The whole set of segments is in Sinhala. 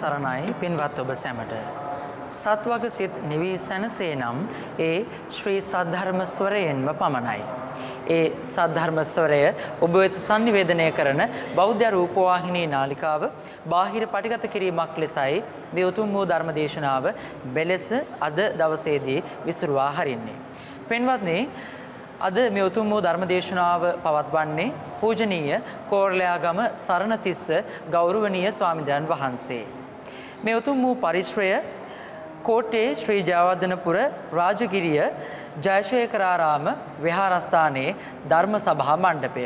තෙරුවන් සරණයි පින්වත් ඔබ සැමට. සත්වග සිත් නිවී සැනසේ නම් ඒ ශ්‍රී සද්ධර්ම ස්වරයෙන්ම පමණයි. ඒ සද්ධර්ම ස්වරය ඔබ වෙත sannivedanaya කරන බෞද්ධ රූපවාහිනී නාලිකාව බාහිර පටිගත කිරීමක් ලෙසයි මේ උතුම් වූ ධර්ම දේශනාව බෙලෙස අද දවසේදී විසුරුවා හරින්නේ. පින්වත්නි අද මේ උතුම් වූ ධර්ම දේශනාව පවත්වන්නේ පූජනීය කෝරළයාගම සරණතිස්ස ගෞරවනීය ස්වාමීන් වහන්සේ. මේ උතුම් වූ පරිශ්‍රය කෝට්ටේ ශ්‍රී ජයවර්ධනපුර රාජගිරිය ජයශේකරාරාම විහාරස්ථානයේ ධර්ම සභා මණ්ඩපය.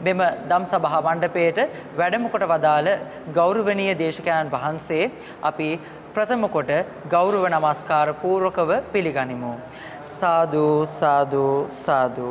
මෙම ධම් සභා මණ්ඩපයේට වැඩම කොට වදාළ ගෞරවනීය දේශකයන් වහන්සේ අපි ප්‍රථම කොට ගෞරව නමස්කාර පූර්වකව පිළිගනිමු. සාදු සාදු සාදු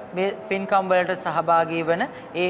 පින්කම් වලට සහභාගී වන ඒ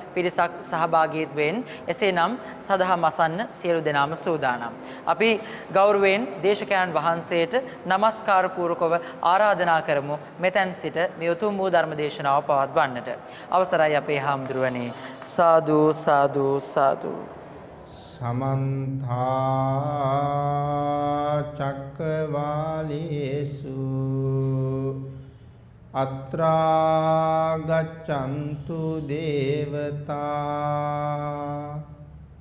පිරිසක් සහභාගීත්වයෙන් එසේනම් සදහම් අසන්න සියලු දෙනාම සූදානම්. අපි ගෞරවයෙන් දේශකයන් වහන්සේට নমස්කාර පූර්වකව ආරාධනා කරමු මෙතෙන් සිට මේ උතුම් වූ ධර්ම දේශනාව පවත්වන්නට. අවසරයි අපේ හාමුදුරුවනේ. සාදු සාදු සාදු. සමන්ත චක්කවාලේසු අත්‍රා ගච්ඡන්තු දේවතා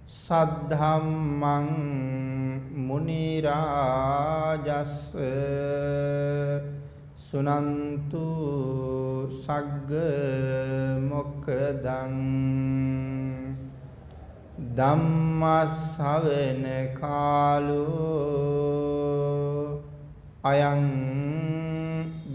සද්ධම්මං මුනි රාජස් සුනන්තු සග්ග මොක්කදං ධම්මස්සවෙන කාලෝ අයං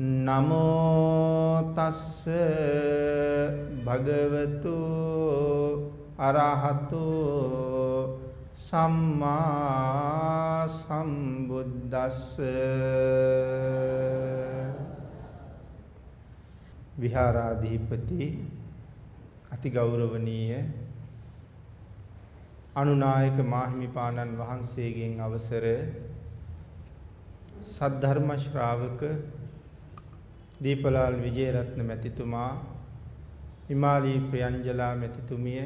නමෝ තස්ස භගවතු අරහතු සම්මා සම්බුද්දස්ස විහාරාධිපති අතිගෞරවනීය අනුනායක මාහිමිපාණන් වහන්සේගෙන් අවසර සද්ධර්ම ශ්‍රාවක දීපලාල් විජේරත්න මැතිතුමා හිමාලී ප්‍රියංජලා මැතිතුමිය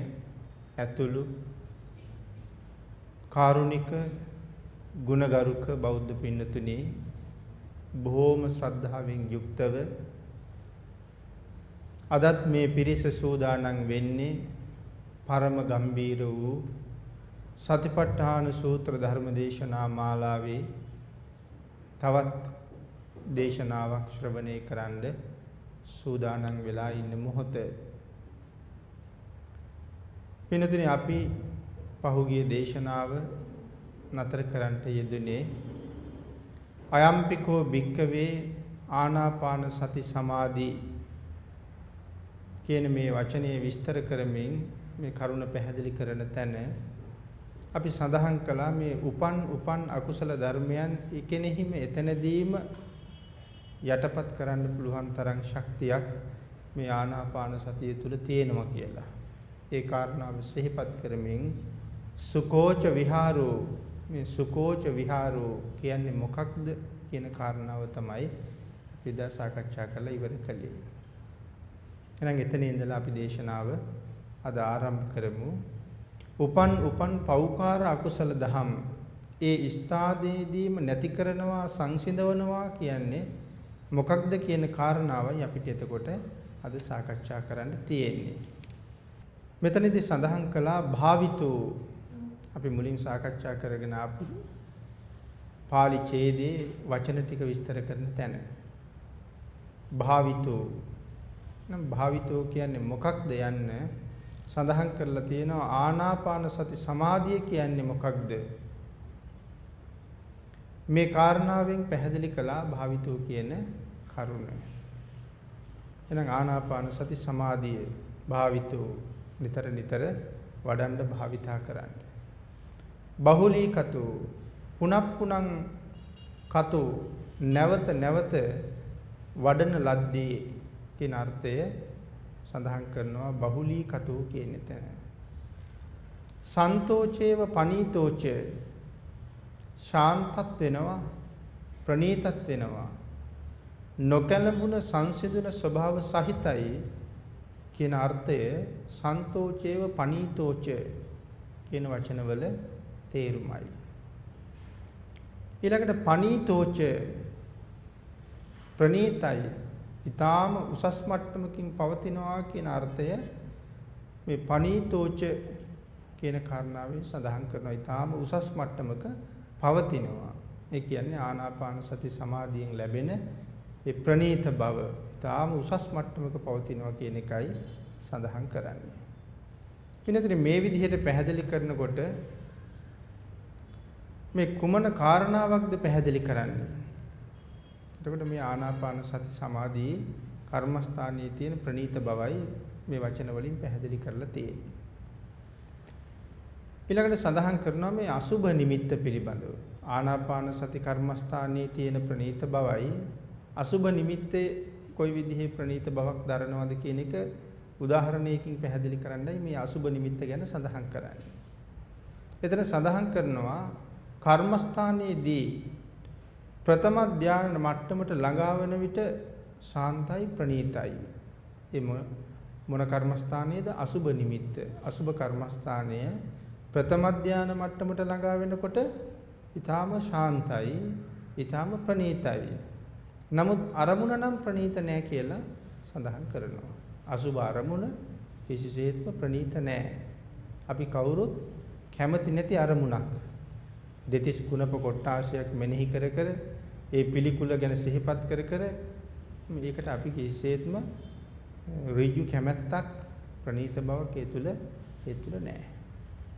ඇතුළු කාරුණික ගුණගරුක බෞද්ධ පින්නතුනි බොහෝම ශ්‍රද්ධාවෙන් යුක්තව අදත් මේ පිරිස සූදානම් වෙන්නේ පරම ගම්බීර වූ සතිපට්ඨාන සූත්‍ර ධර්ම දේශනා මාලාවේ තවත් දේශනාවක් ශ්‍රවණය කරන්න සූදානම් වෙලා ඉන්න මොහොත. පිනතුනි අපි පහුගිය දේශනාව නතර කරන්නට යෙදුනේ අයම්පිකෝ භික්කවේ ආනාපාන සති සමාධි කියන මේ වචනේ විස්තර කරමින් මේ කරුණ පැහැදිලි කරන තැන අපි සඳහන් කළා මේ උපන් උපන් අකුසල ධර්මයන් එකෙනෙහිම එතනදීම යටපත් කරන්න පුළුවන් තරම් ශක්තියක් මේ ආනාපාන සතිය තුල තියෙනවා කියලා. ඒ කාරණාව සිහිපත් කරමින් සුකෝච විහාරෝ මේ සුකෝච විහාරෝ කියන්නේ මොකක්ද කියන කාරණාව තමයි අපි දා සාකච්ඡා කරලා ඉවර කළේ. එහෙනම් එතන ඉඳලා අපි දේශනාව අද ආරම්භ කරමු. උපන් උපන් පෞකාර අකුසල දහම් ඒ ස්ථාදේදීම නැති කරනවා සංසිඳවනවා කියන්නේ මොකක්ද කියන කාරණාවයි අපිට එතකොට අද සාකච්ඡා කරන්න තියෙන්නේ. මෙතනදී සඳහන් කළා භාවිතෝ අපි මුලින් සාකච්ඡා කරගෙන ආපු පාලි ඡේදයේ වචන ටික විස්තර කරන තැන. භාවිතෝ නම් භාවිතෝ කියන්නේ මොකක්ද යන්න සඳහන් කරලා තියෙනවා ආනාපාන සති සමාධිය කියන්නේ මොකක්ද මේ කාරණාවෙන් පැහැදිලි කළා භාවිතෝ කියන කරුණ. එහෙනම් ආනාපාන සති සමාධිය භාවිතෝ නිතර නිතර වඩන්න භාවිතා කරන්න. බහුලීකතු පුනප්පුනං කතු නැවත නැවත වඩන ලද්දේ කියන අර්ථය සඳහන් කරනවා බහුලීකතු කියන තැන. සන්තෝචේව පනීතෝච ශාන්තත් වෙනවා ප්‍රණීතත් වෙනවා. නොකැලඹුණ සංසිඳුන ස්වභාව සහිතයි කියන අර්ථය සන්තෝචේව පනීතෝච කියන වචනවල තේරුමයි. ඊළඟට පනීතෝච ප්‍රණීතයි ඊටාම උසස් මට්ටමකින් පවතිනවා කියන අර්ථය මේ පනීතෝච කියන කාරණාවෙන් සඳහන් කරනවා. ඊටාම උසස් මට්ටමක පවතිනවා ඒ කියන්නේ ආනාපාන සති සමාධියෙන් ලැබෙන ඒ ප්‍රණීත බව ඊටාම උසස් මට්ටමක පවතිනවා කියන එකයි සඳහන් කරන්නේ. පින්නතේ මේ විදිහට පැහැදිලි කරනකොට මේ කුමන කාරණාවක්ද පැහැදිලි කරන්නේ? එතකොට මේ ආනාපාන සති සමාධියේ කර්මස්ථානයේ තියෙන ප්‍රණීත බවයි මේ වචන වලින් පැහැදිලි කරලා තියෙන්නේ. ඊළඟට සඳහන් කරනවා මේ අසුභ නිමිත්ත පිළිබඳව. ආනාපාන සති කර්මස්ථානයේ තියෙන ප්‍රණීත බවයි අසුභ නිමිත්තේ කොයි විදිහේ ප්‍රණීත බවක් දරනවද කියන එක උදාහරණයකින් පැහැදිලි කරන්නයි මේ අසුභ නිමිත්ත ගැන සඳහන් කරන්නේ. එතන සඳහන් කරනවා කර්මස්ථානයේදී ප්‍රථම ධානය මට්ටමට ළඟා වෙන විට ශාන්තයි ප්‍රණීතයි. ඒ මොන කර්මස්ථානයේද අසුභ නිමිත්ත. අසුභ කර්මස්ථානය ප්‍රථම ධානය මට්ටමට ළඟා වෙනකොට ඊටාම ශාන්තයි, ඊටාම ප්‍රණීතයි. නමුත් අරමුණ නම් ප්‍රණීත නෑ කියලා සඳහන් කරනවා. අසුභ අරමුණ කිසිසේත්ම ප්‍රණීත නෑ. අපි කවුරුත් කැමති නැති අරමුණක්. දෙතිස් කුණප කොට්ටාශයක් මෙනෙහි කර කර ඒ පිළිකුල ගැන සිහිපත් කර කර මේකට අපි කිසිසේත්ම ඍජු කැමැත්තක් ප්‍රණීත බවක් ඒ තුල ඒ තුල නැහැ.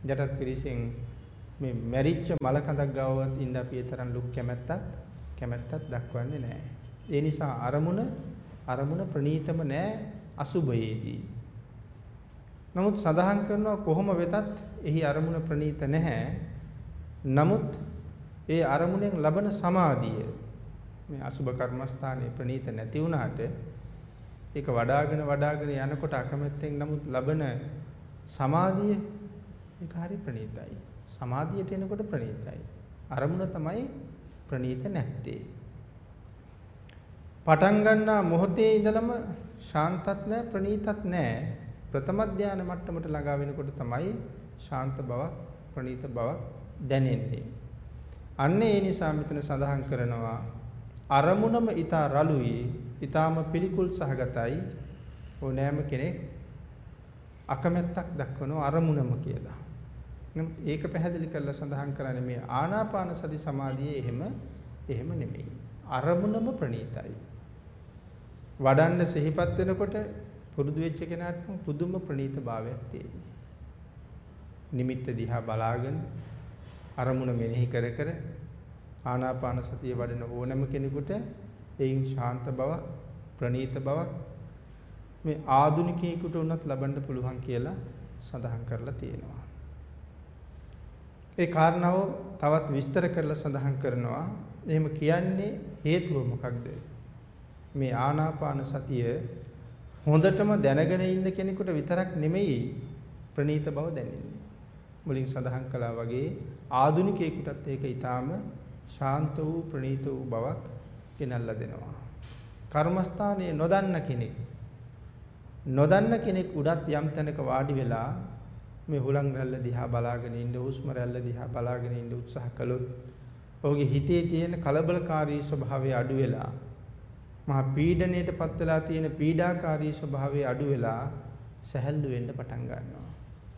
ජටත් පිරිසෙන් මේ මැරිච්ච මල කඳක් ගාවත් ඉන්න අපි ඒ තරම් ලුක් කැමැත්තක් කැමැත්තක් දක්වන්නේ නැහැ. ඒ නිසා අරමුණ අරමුණ ප්‍රණීතම නැහැ අසුභයේදී. නමුත් සඳහන් කරනවා කොහොම වෙතත් එහි අරමුණ ප්‍රණීත නැහැ. නමුත් ඒ අරමුණෙන් ලබන සමාධිය මේ අසුබ කර්මස්ථානයේ ප්‍රණීත නැති වුණාට ඒක වඩාගෙන වඩාගෙන යනකොට අකමැත්තෙන් නමුත් ලබන සමාධිය ඒක හරි ප්‍රණීතයි. සමාධියට එනකොට ප්‍රණීතයි. අරමුණ තමයි ප්‍රණීත නැත්තේ. පටන් ගන්නා මොහොතේ ඉඳලම ශාන්තත් නැහැ ප්‍රණීතත් නැහැ. ප්‍රථම ධානය මට්ටමට ළඟා වෙනකොට තමයි ශාන්ත බවක් ප්‍රණීත බවක් දැනෙන්නේ. අන්න ඒ නිසා මෙතන සඳහන් කරනවා අරමුණම ඊතා රළුයි, ඊතාම පිළිකුල් සහගතයි ඕනෑම කෙනෙක් අකමැත්තක් දක්වනවා අරමුණම කියලා. ඒක පැහැදිලි කරලා සඳහන් කරන්නේ මේ ආනාපාන සති සමාධියේ එහෙම එහෙම නෙමෙයි. අරමුණම ප්‍රණීතයි. වඩන්න සිහිපත් වෙනකොට පුරුදු වෙච්ච කෙනාට පුදුම ප්‍රණීත භාවයක් තියෙනවා. නිමිත්ත දිහා බලාගෙන අරමුණ මෙනෙහි කර කර ආනාපාන සතිය වඩන ඕනෑම කෙනෙකුට එයින් ශාන්ත බවක් ප්‍රණීත බවක් මේ ආදුනිකයෙකුට උනත් ලබන්න පුළුවන් කියලා සඳහන් කරලා තියෙනවා. ඒ කාරණාව තවත් විස්තර කරලා සඳහන් කරනවා. එහෙම කියන්නේ හේතුව මොකක්ද? මේ ආනාපාන සතිය හොඳටම දැනගෙන ඉන්න කෙනෙකුට විතරක් නෙමෙයි ප්‍රණීත බව දැනෙන්නේ. මුලින් සඳහන් කළා වගේ ආදුනිකයෙකුටත් ඒක ඊටාම ශාන්ත වූ ප්‍රණීත වූ බවක් ගෙනල්ලා දෙනවා. කර්මස්ථානයේ නොදන්න කෙනෙක් නොදන්න කෙනෙක් උඩත් යම් තැනක වාඩි වෙලා මේ හුලං රැල්ල දිහා බලාගෙන ඉන්න හුස්ම රැල්ල දිහා බලාගෙන ඉන්න උත්සාහ කළොත් ඔහුගේ හිතේ තියෙන කලබලකාරී ස්වභාවය අඩු වෙලා මහා පීඩණයට පත් වෙලා තියෙන පීඩාකාරී ස්වභාවය අඩු වෙලා සැහැල්ලු වෙන්න පටන් ගන්නවා.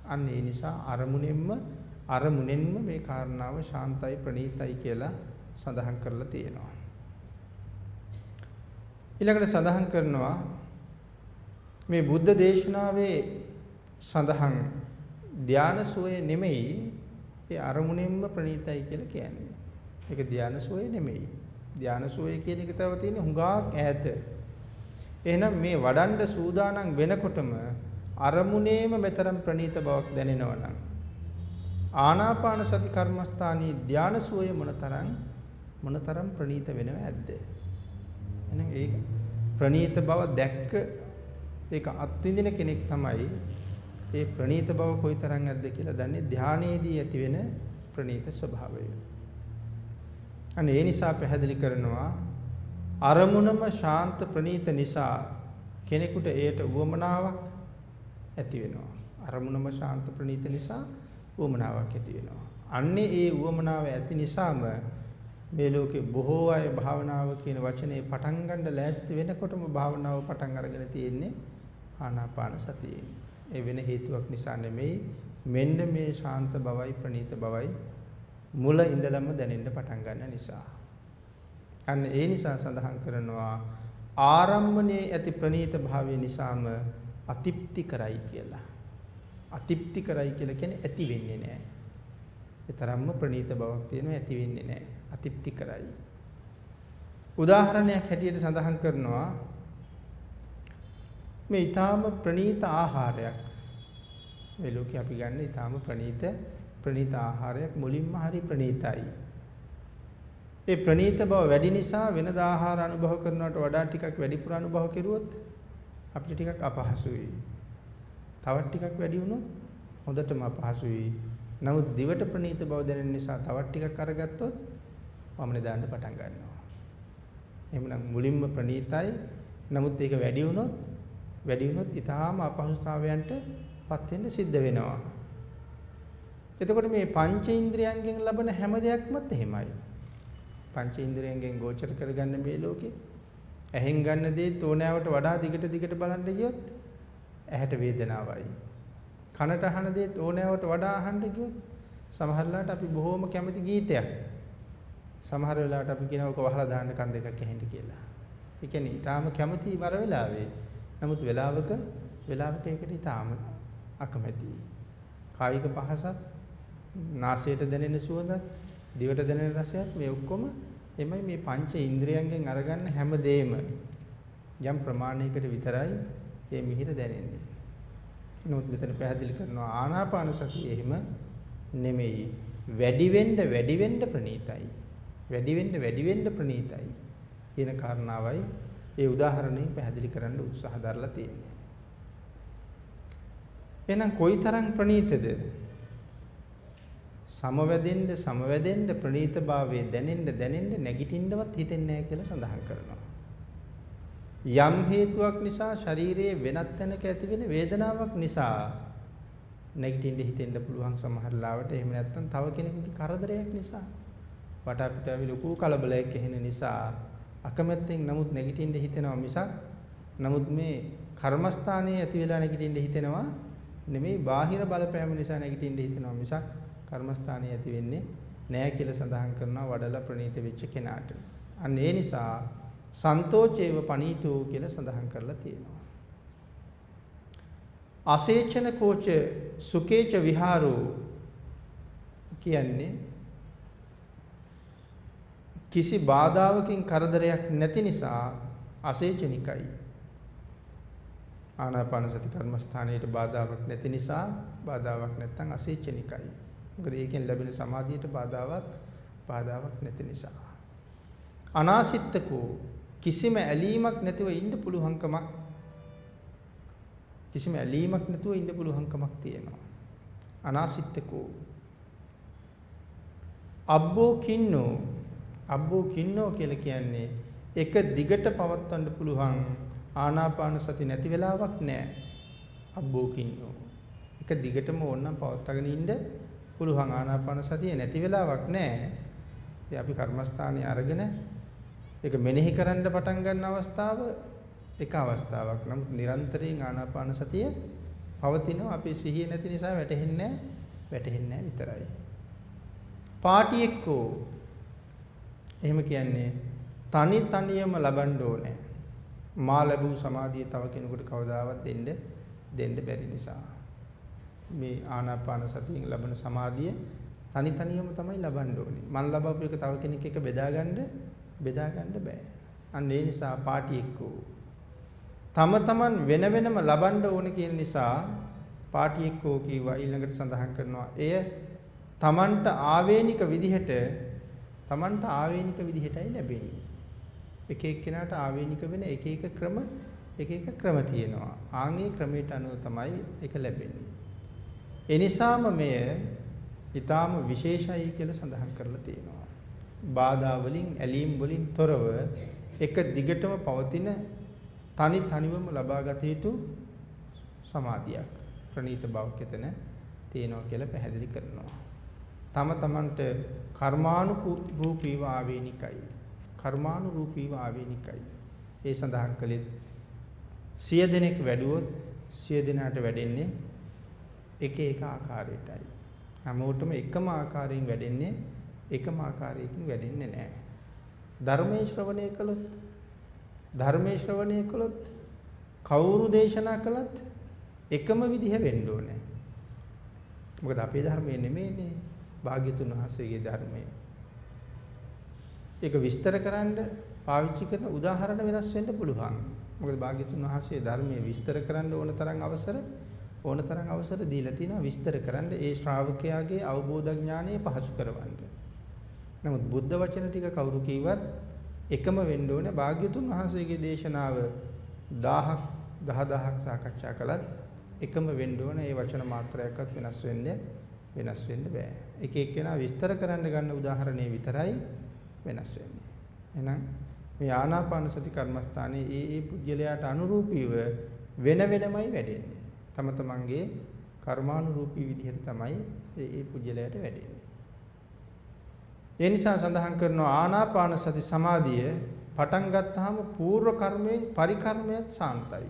අන්න ඒ නිසා අරමුණෙන්ම අරමුණෙන්ම මේ කාරණාව ශාන්තයි ප්‍රණීතයි කියලා සඳහන් කරලා තියෙනවා. ඊළඟට සඳහන් කරනවා මේ බුද්ධ දේශනාවේ සඳහන් ධාන සෝය නෙමෙයි ඒ අරමුණෙන්ම ප්‍රණීතයි කියලා කියන්නේ. ඒක ධාන සෝය නෙමෙයි. ධාන සෝය කියන එක තව තියෙන්නේ හුඟක් ඈත. එහෙනම් මේ වඩන්න සූදානම් වෙනකොටම අරමුණේම මෙතරම් ප්‍රණීත බවක් දැනෙනවා නම් ආනාපාන සති කර්මස්ථානී ධාන සෝය මොනතරම් මොනතරම් ප්‍රණීත වෙනව ඇද්ද? එහෙනම් ඒක ප්‍රණීත බව දැක්ක ඒක අත්විඳින කෙනෙක් තමයි ඒ ප්‍රණීත බව කොයිතරම් ඇද්ද කියලා දන්නේ ධානයේදී ඇති වෙන ප්‍රණීත ස්වභාවය. අනේ ඒ නිසා පැහැදිලි කරනවා අරමුණම ශාන්ත ප්‍රණීත නිසා කෙනෙකුට ඒට උවමනාවක් ඇති වෙනවා. අරමුණම ශාන්ත ප්‍රණීත නිසා උවමනාවක් ඇති වෙනවා. අන්නේ ඒ උවමනාව ඇති නිසාම මේ ලෝකේ බොහෝ අය භාවනාව කියන වචනේ පටන් ගන්න ලෑස්ති වෙනකොටම භාවනාව පටන් අරගෙන තියෙන්නේ ආනාපාන සතියේ. ඒ වෙන හේතුවක් නිසා නෙමෙයි මෙන්න මේ ශාන්ත බවයි ප්‍රණීත බවයි මුල ඉඳලම දැනෙන්න පටන් ගන්න නිසා. අන්න ඒ නිසා සඳහන් කරනවා ආරම්භණයේ ඇති ප්‍රණීත භාවය නිසාම අතිප්ති කරයි කියලා. අතිප්ති කරයි කියලා කියන්නේ ඇති වෙන්නේ නැහැ. ඒ තරම්ම ප්‍රණීත බවක් තියෙනවා ඇති වෙන්නේ නැහැ. අතිප්ති කරයි. උදාහරණයක් හැටියට සඳහන් කරනවා මේ ඊටාම ප්‍රණීත ආහාරයක් මේ ලෝකේ අපි ගන්න ඊටාම ප්‍රණීත ප්‍රණීත ආහාරයක් මුලින්ම හරි ප්‍රණීතයි. ඒ ප්‍රණීත බව වැඩි නිසා වෙනද ආහාර අනුභව කරනවට වඩා ටිකක් වැඩිපුර අනුභව කෙරුවොත් අපිට ටිකක් අපහසුයි. තවත් ටිකක් වැඩි වුණොත් හොඳටම අපහසුයි. නමුත් දිවට ප්‍රණීත බව දැනෙන නිසා තවත් ටිකක් අරගත්තොත් වමනේ දාන්න පටන් ගන්නවා. එහෙමනම් මුලින්ම ප්‍රණීතයි. නමුත් ඒක වැඩි වුණොත් වැඩි වුණොත් ඊටාම අපහසුතාවයන්ට පත් වෙන්න සිද්ධ වෙනවා. එතකොට මේ පංචේන්ද්‍රයන්ගෙන් ලබන හැම දෙයක්මත් එහෙමයි. පංචේන්ද්‍රයන්ගෙන් ගෝචර කරගන්න මේ ලෝකේ ඇහෙන් ගන්න දේ තෝණාවට වඩා දිගට දිගට බලන්න ගියොත් ඇහැට වේදනාවයි. කනට අහන දේ තෝණාවට වඩා අහන්න ගියොත් සමහරලාට අපි බොහොම කැමති ගීතයක්. සමහර වෙලාවට අපි කියනවා ඔක වහලා දාන්න කන් දෙකක් ඇහෙන්න කියලා. ඒ කියන්නේ ඊටාම කැමති වර වෙලාවේ නමුත් වෙලාවක වෙලාවක ඒකට ඊටාම අකමැතියි. කායික පහසත්, නාසයට දැනෙන සුවඳත්, දිවට දැනෙන රසයත් මේ ඔක්කොම එමයි මේ පංච ඉන්ද්‍රියයන්ගෙන් අරගන්න හැම දෙෙම යම් ප්‍රමාණයකට විතරයි මේ මිහිර දැනෙන්නේ. නමුත් මෙතන පැහැදිලි කරනවා ආනාපාන සතිය එහෙම නෙමෙයි. වැඩි වෙන්න වැඩි වෙන්න ප්‍රණීතයි. වැඩි වෙන්න වැඩි වෙන්න ප්‍රණීතයි. කියන කාරණාවයි ඒ උදාහරණයෙන් පැහැදිලි කරන්න උත්සාහ දරලා තියෙන්නේ. එහෙනම් කොයිතරම් ප්‍රණීතද? සමවැදෙන්න සමවැදෙන්න ප්‍රණීතභාවයේ දැනෙන්න දැනෙන්න නැගිටින්නවත් හිතෙන්නේ නැහැ කියලා සඳහන් කරනවා. යම් හේතුවක් නිසා ශරීරයේ වෙනත් තැනක ඇතිවෙන වේදනාවක් නිසා නැගිටින්න හිතෙන්න පුළුවන් සමහර ලාවට එහෙම නැත්නම් තව කෙනෙකුගේ කරදරයක් නිසා වටාපිටාවේ ලොකු කලබලයක් එන නිසා අකමැත්තෙන් නමුත් නැගිටින්න හිතෙනවා මිසක් නමුත් මේ කර්මස්ථානයේ ඇති වෙලා නැගිටින්න හිතෙනවා නෙමෙයි බාහිර බලපෑම නිසා නැගිටින්න හිතෙනවා මිසක් කර්මස්ථානයේ ඇති වෙන්නේ නෑ කියලා සඳහන් කරනවා වඩලා ප්‍රණීත වෙච්ච කෙනාට. අන්න ඒ නිසා සන්තෝචේව පනීතෝ කියලා සඳහන් කරලා තියෙනවා. අසේචන කෝච සුකේච විහාරෝ කියන්නේ කිසි බාධාවකින් කරදරයක් නැති නිසා අසේචනිකයි. ආනාපාන සති කර්මස්ථානයේ බාධාවක් නැති නිසා බාධාවක් නැත්නම් අසේචනිකයි. මොකද ඒකෙන් ලැබෙන සමාධියට බාධාවක් බාධාවක් නැති නිසා. අනාසිටකෝ කිසිම ඇලීමක් නැතිව ඉන්න පුළුවන්කමක් කිසිම ඇලීමක් නැතුව ඉන්න පුළුවන්කමක් තියෙනවා. අනාසිටකෝ අබ්බෝ කින්නෝ අබ්බෝ කින්නෝ කියලා කියන්නේ එක දිගට පවත්වන්න පුළුවන් ආනාපාන සති නැති වෙලාවක් නැහැ. අබ්බෝ කින්නෝ. එක දිගටම ඕනනම් පවත්වාගෙන ඉන්න පුළුවන් ආනාපාන සතිය නැති වෙලාවක් නැහැ. ඉතින් අපි කර්මස්ථානයේ අරගෙන ඒක මෙනෙහි කරන්න පටන් ගන්න අවස්ථාව එක අවස්ථාවක්. නමුත් නිරන්තරයෙන් ආනාපාන සතිය පවතිනවා. අපි සිහිය නැති නිසා වැටහෙන්නේ වැටහෙන්නේ විතරයි. පාටි එක්කෝ එහෙම කියන්නේ තනි තනියම ලබන්න ඕනේ. මා ලැබූ සමාධිය තව කෙනෙකුට කවදාවත් දෙන්න දෙන්න බැරි නිසා මේ ආනාපාන සතියෙන් ලබන සමාධිය තනි තනියම තමයි ලබන්න ඕනේ. මන් ලබපු එක තව කෙනෙක් එක්ක බෙදාගන්න බෙදාගන්න බෑ. අන්න ඒ නිසා පාටි එක්කෝ තම තමන් වෙන වෙනම ලබන්න ඕනේ කියන නිසා පාටි එක්කෝ කීවා ඊළඟට සඳහන් කරනවා. එය තමන්ට ආවේනික විදිහට තමන්ට ආවේනික විදිහටයි ලැබෙන්නේ. එක එක්කෙනාට ආවේනික වෙන එක එක ක්‍රම එක එක ක්‍රම තියෙනවා. ආන්ගේ ක්‍රමයට අනුව තමයි ඒක ලැබෙන්නේ. ඒ නිසාම මෙය ඊටාම විශේෂයි කියලා සඳහන් කරලා තියෙනවා. බාධා වලින් ඇලීම් වලින් තොරව එක දිගටම පවතින තනි තනිවම ලබාගත යුතු සමාධියක් ප්‍රණීත බවක් එතන තියෙනවා කියලා පැහැදිලි කරනවා. තම තමන්ට කර්මානුරූපීව ආවේනිකයි. කර්මානුරූපීව ආවේනිකයි. ඒ සඳහන් කළෙත් සිය දෙනෙක් වැඩුවොත් සිය දෙනාට වැඩෙන්නේ එක එක ආකාරයටයි. හැමෝටම එකම ආකාරයෙන් වැඩෙන්නේ එකම ආකාරයකින් වැඩෙන්නේ නැහැ. ධර්මයේ ශ්‍රවණය කළොත් ධර්මයේ ශ්‍රවණය කළොත් කවුරු දේශනා කළත් එකම විදිහ වෙන්න ඕනේ. මොකද අපේ ධර්මයේ නෙමෙයිනේ භාග්‍යතුන් වහන්සේගේ ධර්මයේ. ඒක විස්තර කරන්න පාවිච්චි කරන උදාහරණ වෙනස් වෙන්න පුළුවන්. මොකද භාග්‍යතුන් වහන්සේ ධර්මයේ විස්තර කරන්න ඕන තරම් අවසර ඕන තරම් අවසර දීලා තිනවා විස්තර කරන්න ඒ ශ්‍රාවකයාගේ අවබෝධ ඥානය පහසු කරවන්න. නමුත් බුද්ධ වචන ටික කවුරු කිව්වත් එකම වෙන්න ඕනේ භාග්‍යතුන් වහන්සේගේ දේශනාව 1000ක් 10000ක් සාකච්ඡා කළත් එකම වෙන්න ඕනේ ඒ වචන මාත්‍රයක්වත් වෙනස් වෙන්නේ වෙනස් වෙන්න බෑ. එක එක්කෙනා විස්තර කරන්න ගන්න උදාහරණේ විතරයි වෙනස් වෙන්නේ. එහෙනම් මේ ආනාපාන සති කර්මස්ථානයේ ඒ ඒ පුජ්‍යලයට අනුරූපීව වෙන වෙනමයි වැඩෙන්නේ. තම තමන්ගේ කර්මානුරූපී විදිහට තමයි ඒ ඒ පුජ්‍යලයට වැඩෙන්නේ. ඒ නිසා සඳහන් කරනවා ආනාපාන සති සමාධිය පටන් ගත්තාම పూర్ව කර්මයෙන් පරිකර්මයත් සාන්තයි.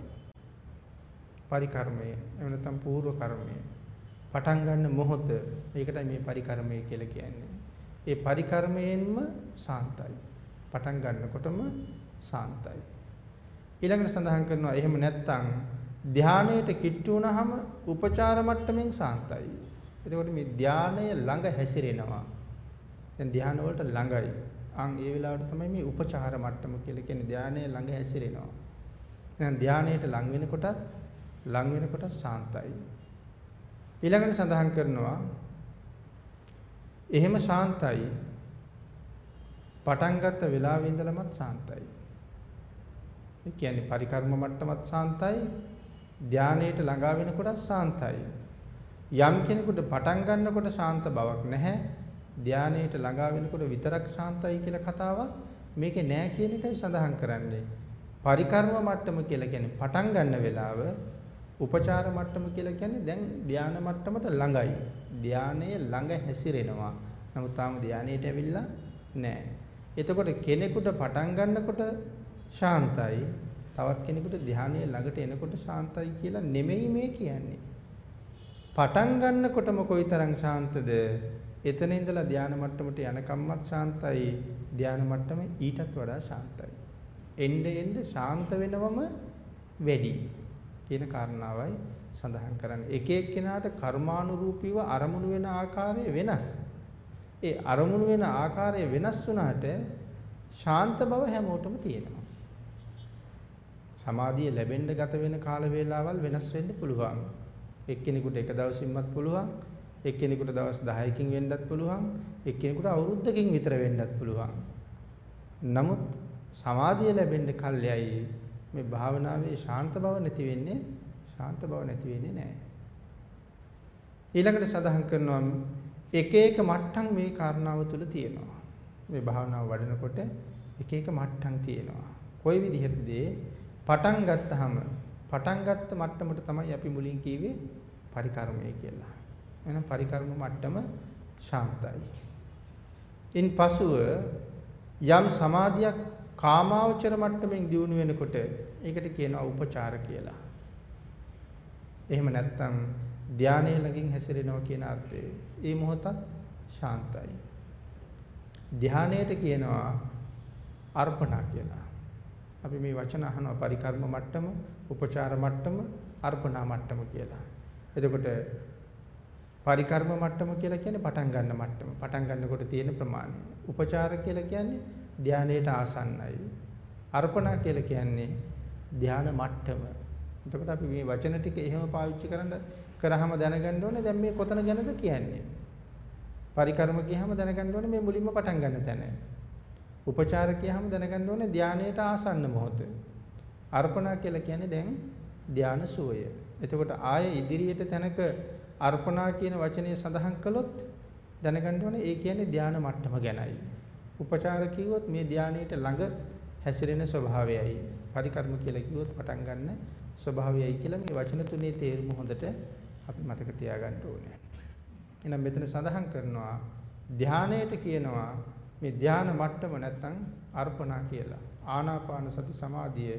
පරිකර්මය එහෙම නැත්නම් పూర్ව කර්මය පටන් ගන්න මොහොත ඒකටයි මේ පරිකර්මය කියලා කියන්නේ. ඒ පරිකර්මයෙන්ම සාන්තයි. පටන් ගන්නකොටම සාන්තයි. ඊළඟට සඳහන් කරනවා එහෙම නැත්නම් ධානයට කිට්ටු වුණාම උපචාර මට්ටමින් සාන්තයි. එතකොට මේ ධානය ළඟ හැසිරෙනවා. දැන් ධාන වලට ළඟයි. අන් ඒ වෙලාවට තමයි මේ උපචාර මට්ටම කියලා කියන්නේ ධානය ළඟ හැසිරෙනවා. දැන් ධානයට ලං වෙනකොටත් ලං වෙනකොට සාන්තයි. ඊළඟට සඳහන් කරනවා එහෙම ශාන්තයි. පටන් ගත්ත වෙලාවේ ඉඳලමත් ශාන්තයි. ඒ කියන්නේ පරිකර්ම මට්ටමත් ශාන්තයි. ධානයේට ළඟා වෙනකොටත් ශාන්තයි. යම් කෙනෙකුට පටන් ගන්නකොට ශාන්ත බවක් නැහැ. ධානයේට ළඟා වෙනකොට විතරක් ශාන්තයි කියලා කතාවක් මේකේ නෑ කියන එකයි සඳහන් කරන්නේ. පරිකර්ම මට්ටම කියලා කියන්නේ පටන් ගන්න වෙලාව උපචාර මට්ටම කියලා කියන්නේ දැන් ධාන මට්ටමට ළඟයි. ධානයේ ළඟ හැසිරෙනවා. නමුත් තාම ධානයට ඇවිල්ලා නැහැ. එතකොට කෙනෙකුට පටන් ගන්නකොට ශාන්තයි. තවත් කෙනෙකුට ධානයේ ළඟට එනකොට ශාන්තයි කියලා නෙමෙයි මේ කියන්නේ. පටන් ගන්නකොටම කොයිතරම් ශාන්තද? එතන ඉඳලා ධාන මට්ටමට යනකම්මත් ශාන්තයි. ධාන මට්ටම ඊටත් වඩා ශාන්තයි. එnde end ශාන්ත වෙනවම වැඩි. කියන කාරණාවයි සඳහන් කරන්නේ. එක එක්කෙනාට කර්මානුරූපීව අරමුණු වෙන ආකාරය වෙනස්. ඒ අරමුණු වෙන ආකාරය වෙනස් වුණාට ශාන්ත බව හැමෝටම තියෙනවා. සමාධිය ලැබෙන්න ගත වෙන කාල වේලාවල් වෙනස් වෙන්න පුළුවන්. එක්කෙනෙකුට එක දවසින්වත් පුළුවන්. එක්කෙනෙකුට දවස් 10කින් වෙන්නත් පුළුවන්. එක්කෙනෙකුට අවුරුද්දකින් විතර වෙන්නත් පුළුවන්. නමුත් සමාධිය ලැබෙන්න කල්යයි මේ භාවනාවේ ශාන්ත බව නැති වෙන්නේ ශාන්ත බව නැති වෙන්නේ නැහැ. ඊළඟට සඳහන් කරනවා එක එක මට්ටම් මේ කාරණාව තුළ තියෙනවා. මේ භාවනාව වඩනකොට එක එක මට්ටම් තියෙනවා. කොයි විදිහටද පටන් ගත්තාම පටන් ගත්ත මට්ටමට තමයි අපි මුලින් කිව්වේ පරිකර්මය කියලා. එහෙනම් පරිකර්ම මට්ටම ශාන්තයි. ඉන් පසුව යම් සමාධියක් කාමාවචර මට්ටමින් දියුණු වෙනකොට ඒකට කියනවා උපචාර කියලා. එහෙම නැත්නම් ධානයේ ළඟින් හැසිරෙනවා කියන අර්ථය. ඒ මොහොතත් ශාන්තයි. ධානයට කියනවා අර්පණා කියලා. අපි මේ වචන අහනවා පරිකර්ම මට්ටම, උපචාර මට්ටම, අර්පණා මට්ටම කියලා. එතකොට පරිකර්ම මට්ටම කියලා කියන්නේ පටන් ගන්න මට්ටම. පටන් ගන්නකොට තියෙන ප්‍රමාණය. උපචාර කියලා කියන්නේ ධානයට ආසන්නයි. අර්පණා කියලා කියන්නේ ධාන මට්ටම. එතකොට අපි මේ වචන ටික එහෙම පාවිච්චි කරන්න කරාම දැනගන්න ඕනේ දැන් මේ කොතන ගැනද කියන්නේ. පරිකර්ම කියහම දැනගන්න ඕනේ මේ මුලින්ම පටන් ගන්න තැන. උපචාර කියහම දැනගන්න ඕනේ ධානයට ආසන්න මොහොත. අර්පණා කියලා කියන්නේ දැන් ධාන සෝය. එතකොට ආය ඉදිරියට තැනක අර්පණා කියන වචනේ සඳහන් කළොත් දැනගන්න ඕනේ ඒ කියන්නේ ධාන මට්ටම ගැනයි. උපචාර කිව්වොත් මේ ධානයට ළඟ හැසිරෙන ස්වභාවයයි. පරිකර්ම කියලා කිව්වොත් පටන් ගන්න ස්වභාවයයි කියලා මේ වචන තුනේ තේරුම හොඳට අපි මතක තියාගන්න ඕනේ. එහෙනම් මෙතන සඳහන් කරනවා ධානයට කියනවා මේ ධාන මට්ටම නැත්තම් අර්පණා කියලා. ආනාපාන සති සමාධිය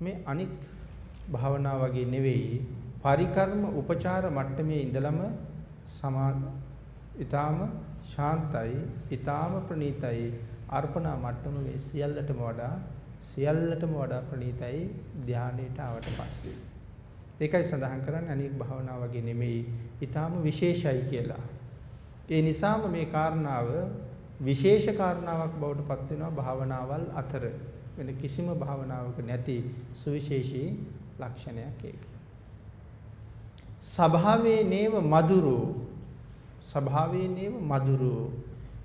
මේ අනික් භාවනා වගේ නෙවෙයි පරිකර්ම උපචාර මට්ටමේ ඉඳලම සමා ඊටාම ශාන්තයි ඊටාම ප්‍රණීතයි අර්පණා මට්ටම මේ සියල්ලටම වඩා සියල්ලටම වඩා ප්‍රණීතයි ධානයට ආවට පස්සේ. ඒකයි සඳහන් කරන්නේ අනික් භාවනා වගේ නෙමෙයි ඊටාම විශේෂයි කියලා. ඒ නිසාම මේ කාරණාව විශේෂ කාරණාවක් බවට පත් වෙනවා භාවනාවල් අතර. වෙන කිසිම භාවනාවක නැති සුවිශේෂී ලක්ෂණයක් ඒක. සභාවේ නේව මధుරෝ ස්වභාවයෙන්ම මధుරෝ.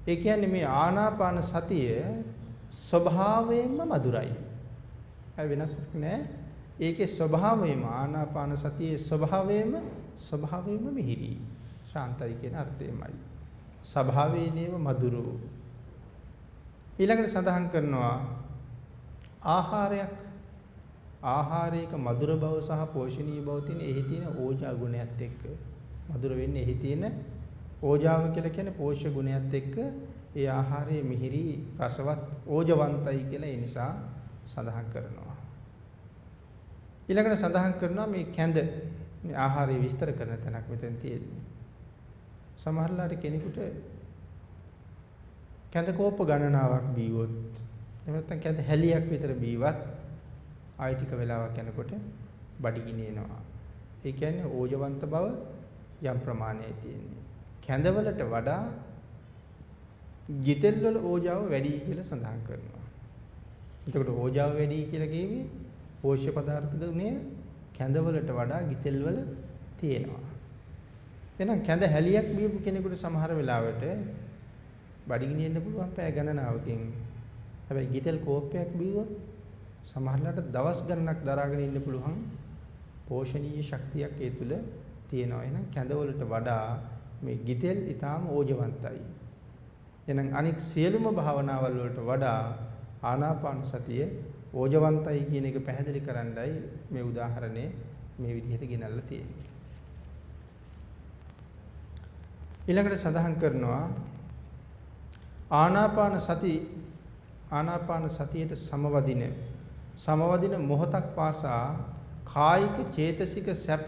ඒ කියන්නේ මේ ආනාපාන සතිය ස්වභාවයෙන්ම මధుරයි. අය වෙනස්කමක් නැහැ. ඒකේ ස්වභාවයම ආනාපාන සතියේ ස්වභාවයම ස්වභාවයම මිහිරි. ශාන්තයි කියන අර්ථයමයි. ස්වභාවයෙන්ම මధుරෝ. ඊළඟට සඳහන් කරනවා ආහාරයක් ආහාරයක මధుර බව සහ පෝෂණීය බව තියෙන එහි තියෙන ඕජා ගුණයත් එක්ක මధుර වෙන්නේ එහි තියෙන ඕජාව කියලා කියන්නේ පෝෂ්‍ය ගුණයත් එක්ක ඒ ආහාරයේ මිහිරි රසවත් ඕජවන්තයි කියලා ඒ නිසා සඳහන් කරනවා ඊළඟට සඳහන් කරනවා මේ කැඳ මේ ආහාරය විස්තර කරන තැනක් මෙතන තියෙන්නේ සමහරලාට කෙනෙකුට කැඳ කෝප්ප ගණනාවක් බීවොත් එහෙම නැත්නම් කැඳ හැලියක් විතර බීවත් ආයෙ ටික වෙලාවක් යනකොට බඩගිනි එනවා. ඒ කියන්නේ ඕජවන්ත බව යම් ප්‍රමාණයයි තියෙන්නේ. කැඳවලට වඩා ගිතෙල් වල ඕජාව වැඩි කියලා සඳහන් කරනවා. එතකොට ඕජාව වැඩි කියලා කියවේ පෝෂ්‍ය පදාර්ථ ගුණය කැඳවලට වඩා ගිතෙල් වල තියෙනවා. එහෙනම් කැඳ හැලියක් බීපු කෙනෙකුට සමහර වෙලාවට බඩගිනි එන්න පුළුවන් පෑ ගණනාවකින්. හැබැයි ගිතෙල් කෝප්පයක් බීවොත් සමහරලාට දවස් ගණනක් දරාගෙන ඉන්න පුළුවන් පෝෂණීය ශක්තියක් ඒ තුල තියෙනවා. එහෙනම් කැඳවලට වඩා මේ ගිතෙල් ඊටාම ඕජවන්තයි. එහෙනම් අනික් සියලුම භාවනාවල් වලට වඩා ආනාපාන සතිය ඕජවන්තයි කියන එක පැහැදිලි කරන්නයි මේ උදාහරණය මේ විදිහට ගෙනල්ලා තියෙන්නේ. ඊළඟට සඳහන් කරනවා ආනාපාන සති ආනාපාන සතියට සමවදින සමවදින මොහොතක් පාසා කායික චේතසික සැප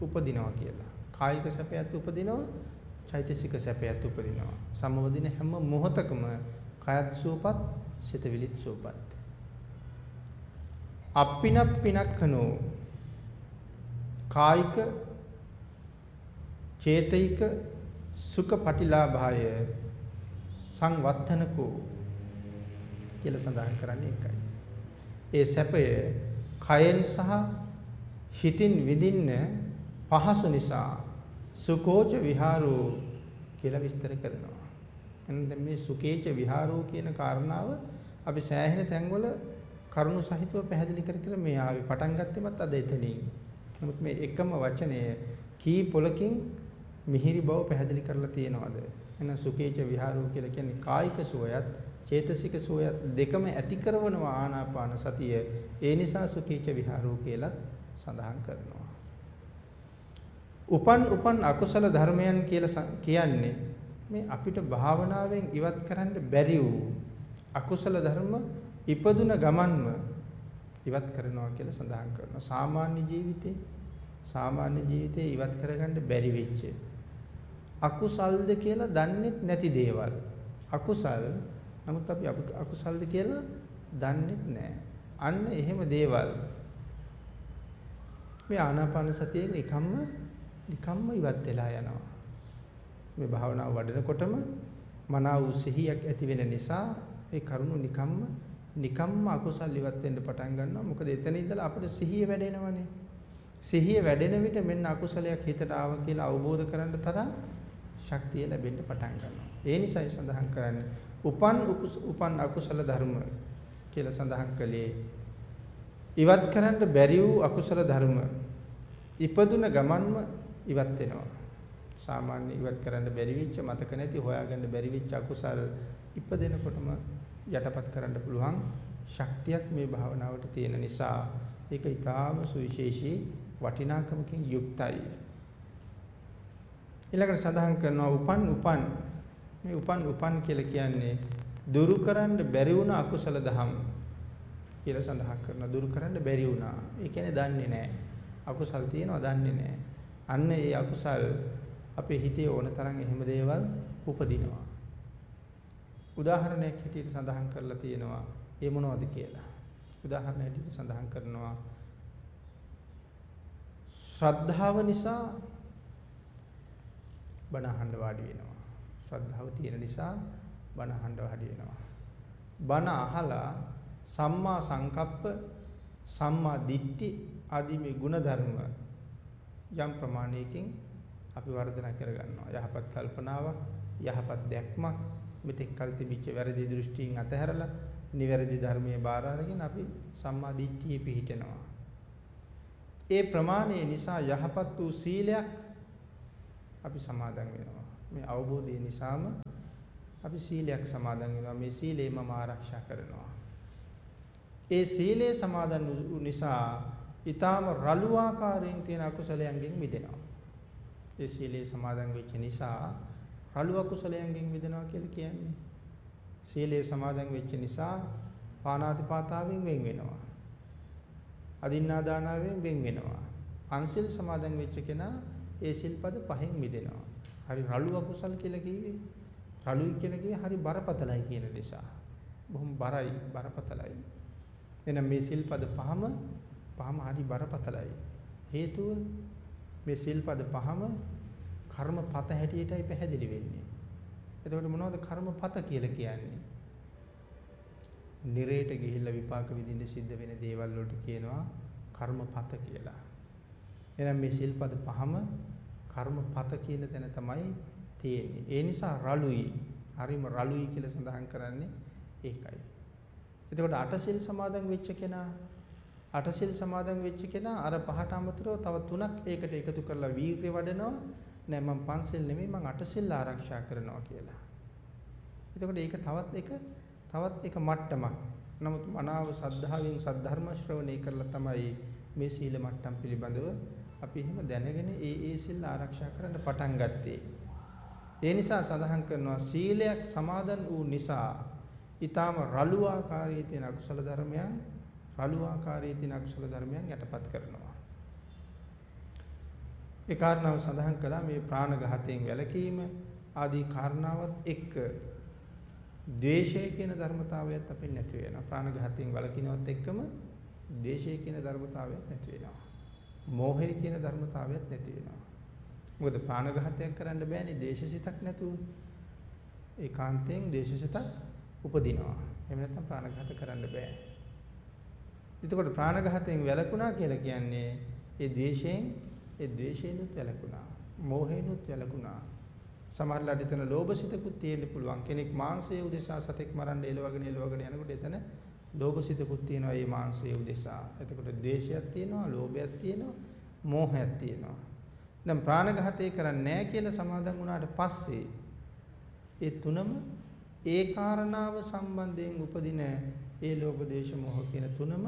උපදිනවා කියලා. කායික සැපයත් උපදිනවා චෛතසික සැපයත් උපදිනවා. සමවදින හැම මොහොතකම කයත් සූපත් සිතවිලිත් සූපත්. අප්පිනක් පිනක්කනෝ කායික චේතයික සුඛ පටිලාභාය සංවත්තනකෝ කියලා සඳහන් කරන්නේ ඒකයි. ඒ සැපය කයෙන් සහ හිතින් විඳින්න පහසු නිසා සුකෝච විහාරෝ කියලා විස්තර කරනවා. එහෙනම් මේ සුකේච විහාරෝ කියන කාරණාව අපි සෑහෙන තැන්වල කරුණු සහිතව පැහැදිලි කර කර මේ ආවේ පටන් ගත්තෙමත් අද එතනින්. නමුත් මේ එකම වචනය කී පොලකින් මිහිරි බව පැහැදිලි කරලා තියෙනවද? එහෙනම් සුකේච විහාරෝ කියලා කියන්නේ කායික සුවයත් චේතසික සුවයත් දෙකම ඇති කරනවා ආනාපාන සතිය. ඒ නිසා සුකේච විහාරෝ කියලා සඳහන් කරනවා. උපන් උපන් අකුසල ධර්මයන් කියලා කියන්නේ මේ අපිට භාවනාවෙන් ඉවත් කරන්න බැරි වූ අකුසල ධර්ම ඉපදුන ගමන්ම ඉවත් කරනවා කියලා සඳහන් කරනවා. සාමාන්‍ය ජීවිතේ සාමාන්‍ය ජීවිතේ ඉවත් කරගන්න බැරි වෙච්ච අකුසල්ද කියලා දන්නේ නැති දේවල්. අකුසල් නමුත් අපි අකුසල්ද කියලා දන්නේ නැහැ. අන්න එහෙම දේවල් මේ ආනාපාන සතියෙන් එකම්ම නිකම්ම ඉවත් වෙලා යනවා. මේ භාවනාව වඩනකොටම මනාව සිහියක් ඇති වෙන නිසා ඒ කරුණු නිකම්ම නිකම්ම අකුසල් ඉවත් වෙන්න පටන් ගන්නවා. මොකද එතන ඉඳලා අපිට සිහිය වැඩෙනවනේ. සිහිය වැඩෙන විට මෙන්න අකුසලයක් හිතට ආව කියලා අවබෝධ කරගන්න තරම් ශක්තිය ලැබෙන්න පටන් ගන්නවා. ඒ නිසායි සඳහන් කරන්නේ උපන් උපන් අකුසල ධර්ම කියලා සඳහන් කළේ ඉවත් කරන්න බැරි වූ අකුසල ධර්ම ඉපදුන ගමන්ම ඉවත් වෙනවා. සාමාන්‍ය ඉවත් කරන්න බැරි වෙච්ච මතක නැති හොයාගන්න බැරි වෙච්ච අකුසල් ඉපදෙනකොටම යටපත් කරන්න පුළුවන් ශක්තියක් මේ භාවනාවට තියෙන නිසා ඒක ඊටාම සුවිශේෂී වටිනාකමකින් යුක්තයි. ඊළඟට සඳහන් කරනවා උපන් උපන් මේ උපන් උපන් කියලා කියන්නේ දුරු කරන්න බැරි වුණ අකුසල දහම් කියලා සඳහන් කරනවා දුරු කරන්න බැරි වුණා. ඒ කියන්නේ දන්නේ නැහැ. අකුසල් තියෙනවා දන්නේ නැහැ. අන්න ඒ අකුසල් අපේ හිතේ ඕන තරම් එහෙම දේවල් උපදිනවා. උදාහරණයක් හැටියට සඳහන් කරලා තියෙනවා ඒ මොනවද කියලා. උදාහරණ හැටියට සඳහන් කරනවා ශ්‍රද්ධාව නිසා බණ අහන්න වාඩි වෙනවා. ශ්‍රද්ධාව තියෙන නිසා බණ අහන්න වාඩි වෙනවා. බණ අහලා සම්මා සංකප්ප සම්මා දිට්ඨි ආදී මේ ಗುಣධර්ම යම් ප්‍රමාණයකින් අපි වර්ධනය කරගන්නවා. යහපත් කල්පනාවක්, යහපත් දැක්මක්, මෙතෙක් කල් තිබිච්ච වැරදි දෘෂ්ටීන් අතහැරලා නිවැරදි ධර්මයේ බාර අරගෙන අපි සම්මා දිට්ඨියේ පිහිටනවා. ඒ ප්‍රමාණය නිසා යහපත් වූ සීලයක් අපි සමාදන් වෙනවා. මේ අවබෝධය නිසාම අපි සීලයක් සමාදන් වෙනවා. මේ සීලය මම ආරක්ෂා කරනවා. ඒ සීලය සමාදන් වූ නිසා ඊටාම රළු ආකාරයෙන් තියෙන අකුසලයන්ගෙන් මිදෙනවා. ඒ සීලය සමාදන් වෙච්ච නිසා රළු අකුසලයන්ගෙන් මිදෙනවා කියලා කියන්නේ. සීලය සමාදන් වෙච්ච නිසා පාණාතිපාතාවෙන් වෙන් වෙනවා. අදින්නා දානාවෙන් වෙන් වෙනවා. පන්සිල් සමාදන් වෙච්ච කෙනා ඒ සිල්පද පහෙන් මිදෙනවා. හරි රළු අකුසල් කියලා කිව්වේ. රළුයි කියලා කිව්වේ හරි බරපතලයි කියන නිසා. බොහොම බරයි බරපතලයි. එහෙනම් මේ සිල්පද පහම පහම හරි බරපතලයි. හේතුව මේ සිල්පද පහම කර්මපත හැටියටයි පැහැදිලි වෙන්නේ. එතකොට මොනවද කර්මපත කියලා කියන්නේ? නිරේට ගිහිල්ලා විපාක විඳින්න සිද්ධ වෙන දේවල් වලට කියනවා කර්මපත කියලා. එහෙනම් මේ සිල්පද පහම කර්මපත කියන තැන තමයි තියෙන්නේ. ඒ නිසා රළුයි. හරිම රළුයි කියලා සඳහන් කරන්නේ ඒකයි. එතකොට අටසිල් සමාදන් වෙච්ච කෙනා අටසිල් සමාදන් වෙච්ච කෙනා අර පහට අමතරව තව තුනක් ඒකට එකතු කරලා වීර්ය වඩනවා. නෑ මම පන්සිල් නෙමෙයි මම අටසිල් ආරක්ෂා කරනවා කියලා. එතකොට ඒක තවත් එක තවත් එක මට්ටමක්. නමුත් මනාව සද්ධාවෙන් සද්ධර්ම ශ්‍රවණය කරලා තමයි මේ සීල මට්ටම් පිළිබඳව අපි එහෙම දැනගෙන ඒ ඒ සිල් ආරක්ෂා කරන්න පටන් ගත්තේ. ඒ නිසා සඳහන් කරනවා සීලයක් සමාදන් වූ නිසා ඊටාම රළු ආකාරයේ තියෙන අකුසල ධර්මයන් රළු ආකාරයේ තියෙන අකුසල ධර්මයන් යටපත් කරනවා. ඒ කාරණාව සඳහන් කළා මේ ප්‍රාණඝාතයෙන් වැළකීම ආදී කාරණාවත් එක්ක ද්වේෂය කියන ධර්මතාවයත් අපෙන් නැති වෙනවා. ප්‍රාණඝාතයෙන් වළකිනවත් එක්කම ද්වේෂය කියන ධර්මතාවයත් නැති වෙනවා. මෝහය කියන ධර්මතාවයත් නැති වෙනවා. මොකද ප්‍රාණඝාතයක් කරන්න බෑනේ ද්වේෂසිතක් නැතුව. ඒකාන්තයෙන් ද්වේෂසිතක් උපදිනවා. එහෙම නැත්නම් ප්‍රාණඝාත කරන්න බෑ. එතකොට ප්‍රාණඝාතයෙන් වැළකුණා කියලා කියන්නේ ඒ ද්වේෂයෙන් ඒ ද්වේෂයෙන්ුත් වැළකුණා. මෝහයෙන්ුත් වැළකුණා. සමහරලාට එතන ලෝභසිතකුත් තියෙන්න පුළුවන්. කෙනෙක් මාංශයේ උදෙසා සතෙක් මරන්න එලවගෙන එලවගෙන යනකොට එතන ලෝභසිතකුත් තියෙනවා මේ මාංශයේ උදෙසා. එතකොට ද්වේෂයක් තියෙනවා, ලෝභයක් තියෙනවා, මෝහයක් තියෙනවා. දැන් ප්‍රාණඝාතය කරන්නේ නැහැ කියලා සමාදන් වුණාට පස්සේ ඒ තුනම ඒ කාරණාව සම්බන්ධයෙන් උපදින ඒ ලෝභ දේශ මොහ කියන තුනම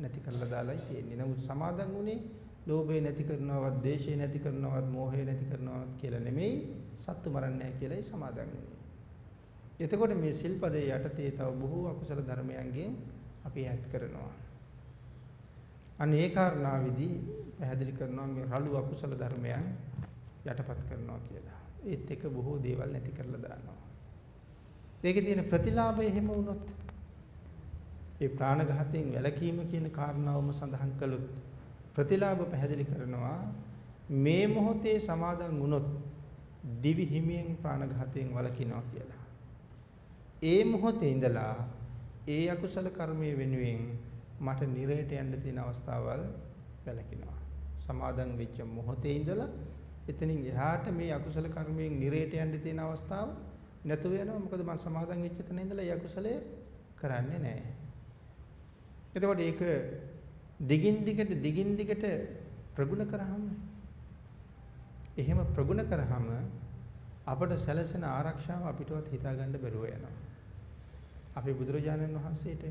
නැති කරලා දාලායි තියෙන්නේ. නමුත් සමාදන් වුණේ ලෝභය නැති කරනවත්, දේශය නැති කරනවත්, මෝහය නැති කරනවත් කියලා නෙමෙයි, සත්තු මරන්නේ නැහැ කියලායි සමාදන් වුණේ. එතකොට මේ සිල්පදයේ යටතේ තව බොහෝ අකුසල ධර්මයන්ගෙන් අපි ඈත් කරනවා. අන්න ඒ කාරණාවේදී පැහැදිලි කරනවා මේ රළු අකුසල ධර්මයන් යටපත් කරනවා කියලා. ඒත් එක බොහෝ දේවල් නැති කරලා දානවා. ඒකේ තියෙන ප්‍රතිලාභය එහෙම වුණොත් ඒ ප්‍රාණඝාතයෙන් වැළකීම කියන කාරණාවම සඳහන් කළොත් ප්‍රතිලාභ පැහැදිලි කරනවා මේ මොහොතේ සමාදන් වුණොත් දිවි හිමියෙන් ප්‍රාණඝාතයෙන් වළකිනවා කියලා. ඒ මොහොතේ ඉඳලා ඒ අකුසල කර්මයේ වෙනුවෙන් මට නිරයට යන්න තියෙන අවස්ථාවල් වැළකිනවා. සමාදන් වෙච්ච මොහොතේ ඉඳලා එතනින් එහාට මේ අකුසල කර්මයෙන් නිරයට යන්න තියෙන අවස්ථාව නැතුව යනවා. මොකද මම සමාදන් වෙච්ච තැන ඉඳලා ඒ අකුසලයේ කරන්නේ නැහැ. එතකොට ඒක දිගින් දිගට දිගින් දිගට ප්‍රගුණ කරාම එහෙම ප්‍රගුණ කරාම අපට සැලසෙන ආරක්ෂාව අපිටවත් හිතාගන්න බැරුව යනවා. අපි බුදුරජාණන් වහන්සේට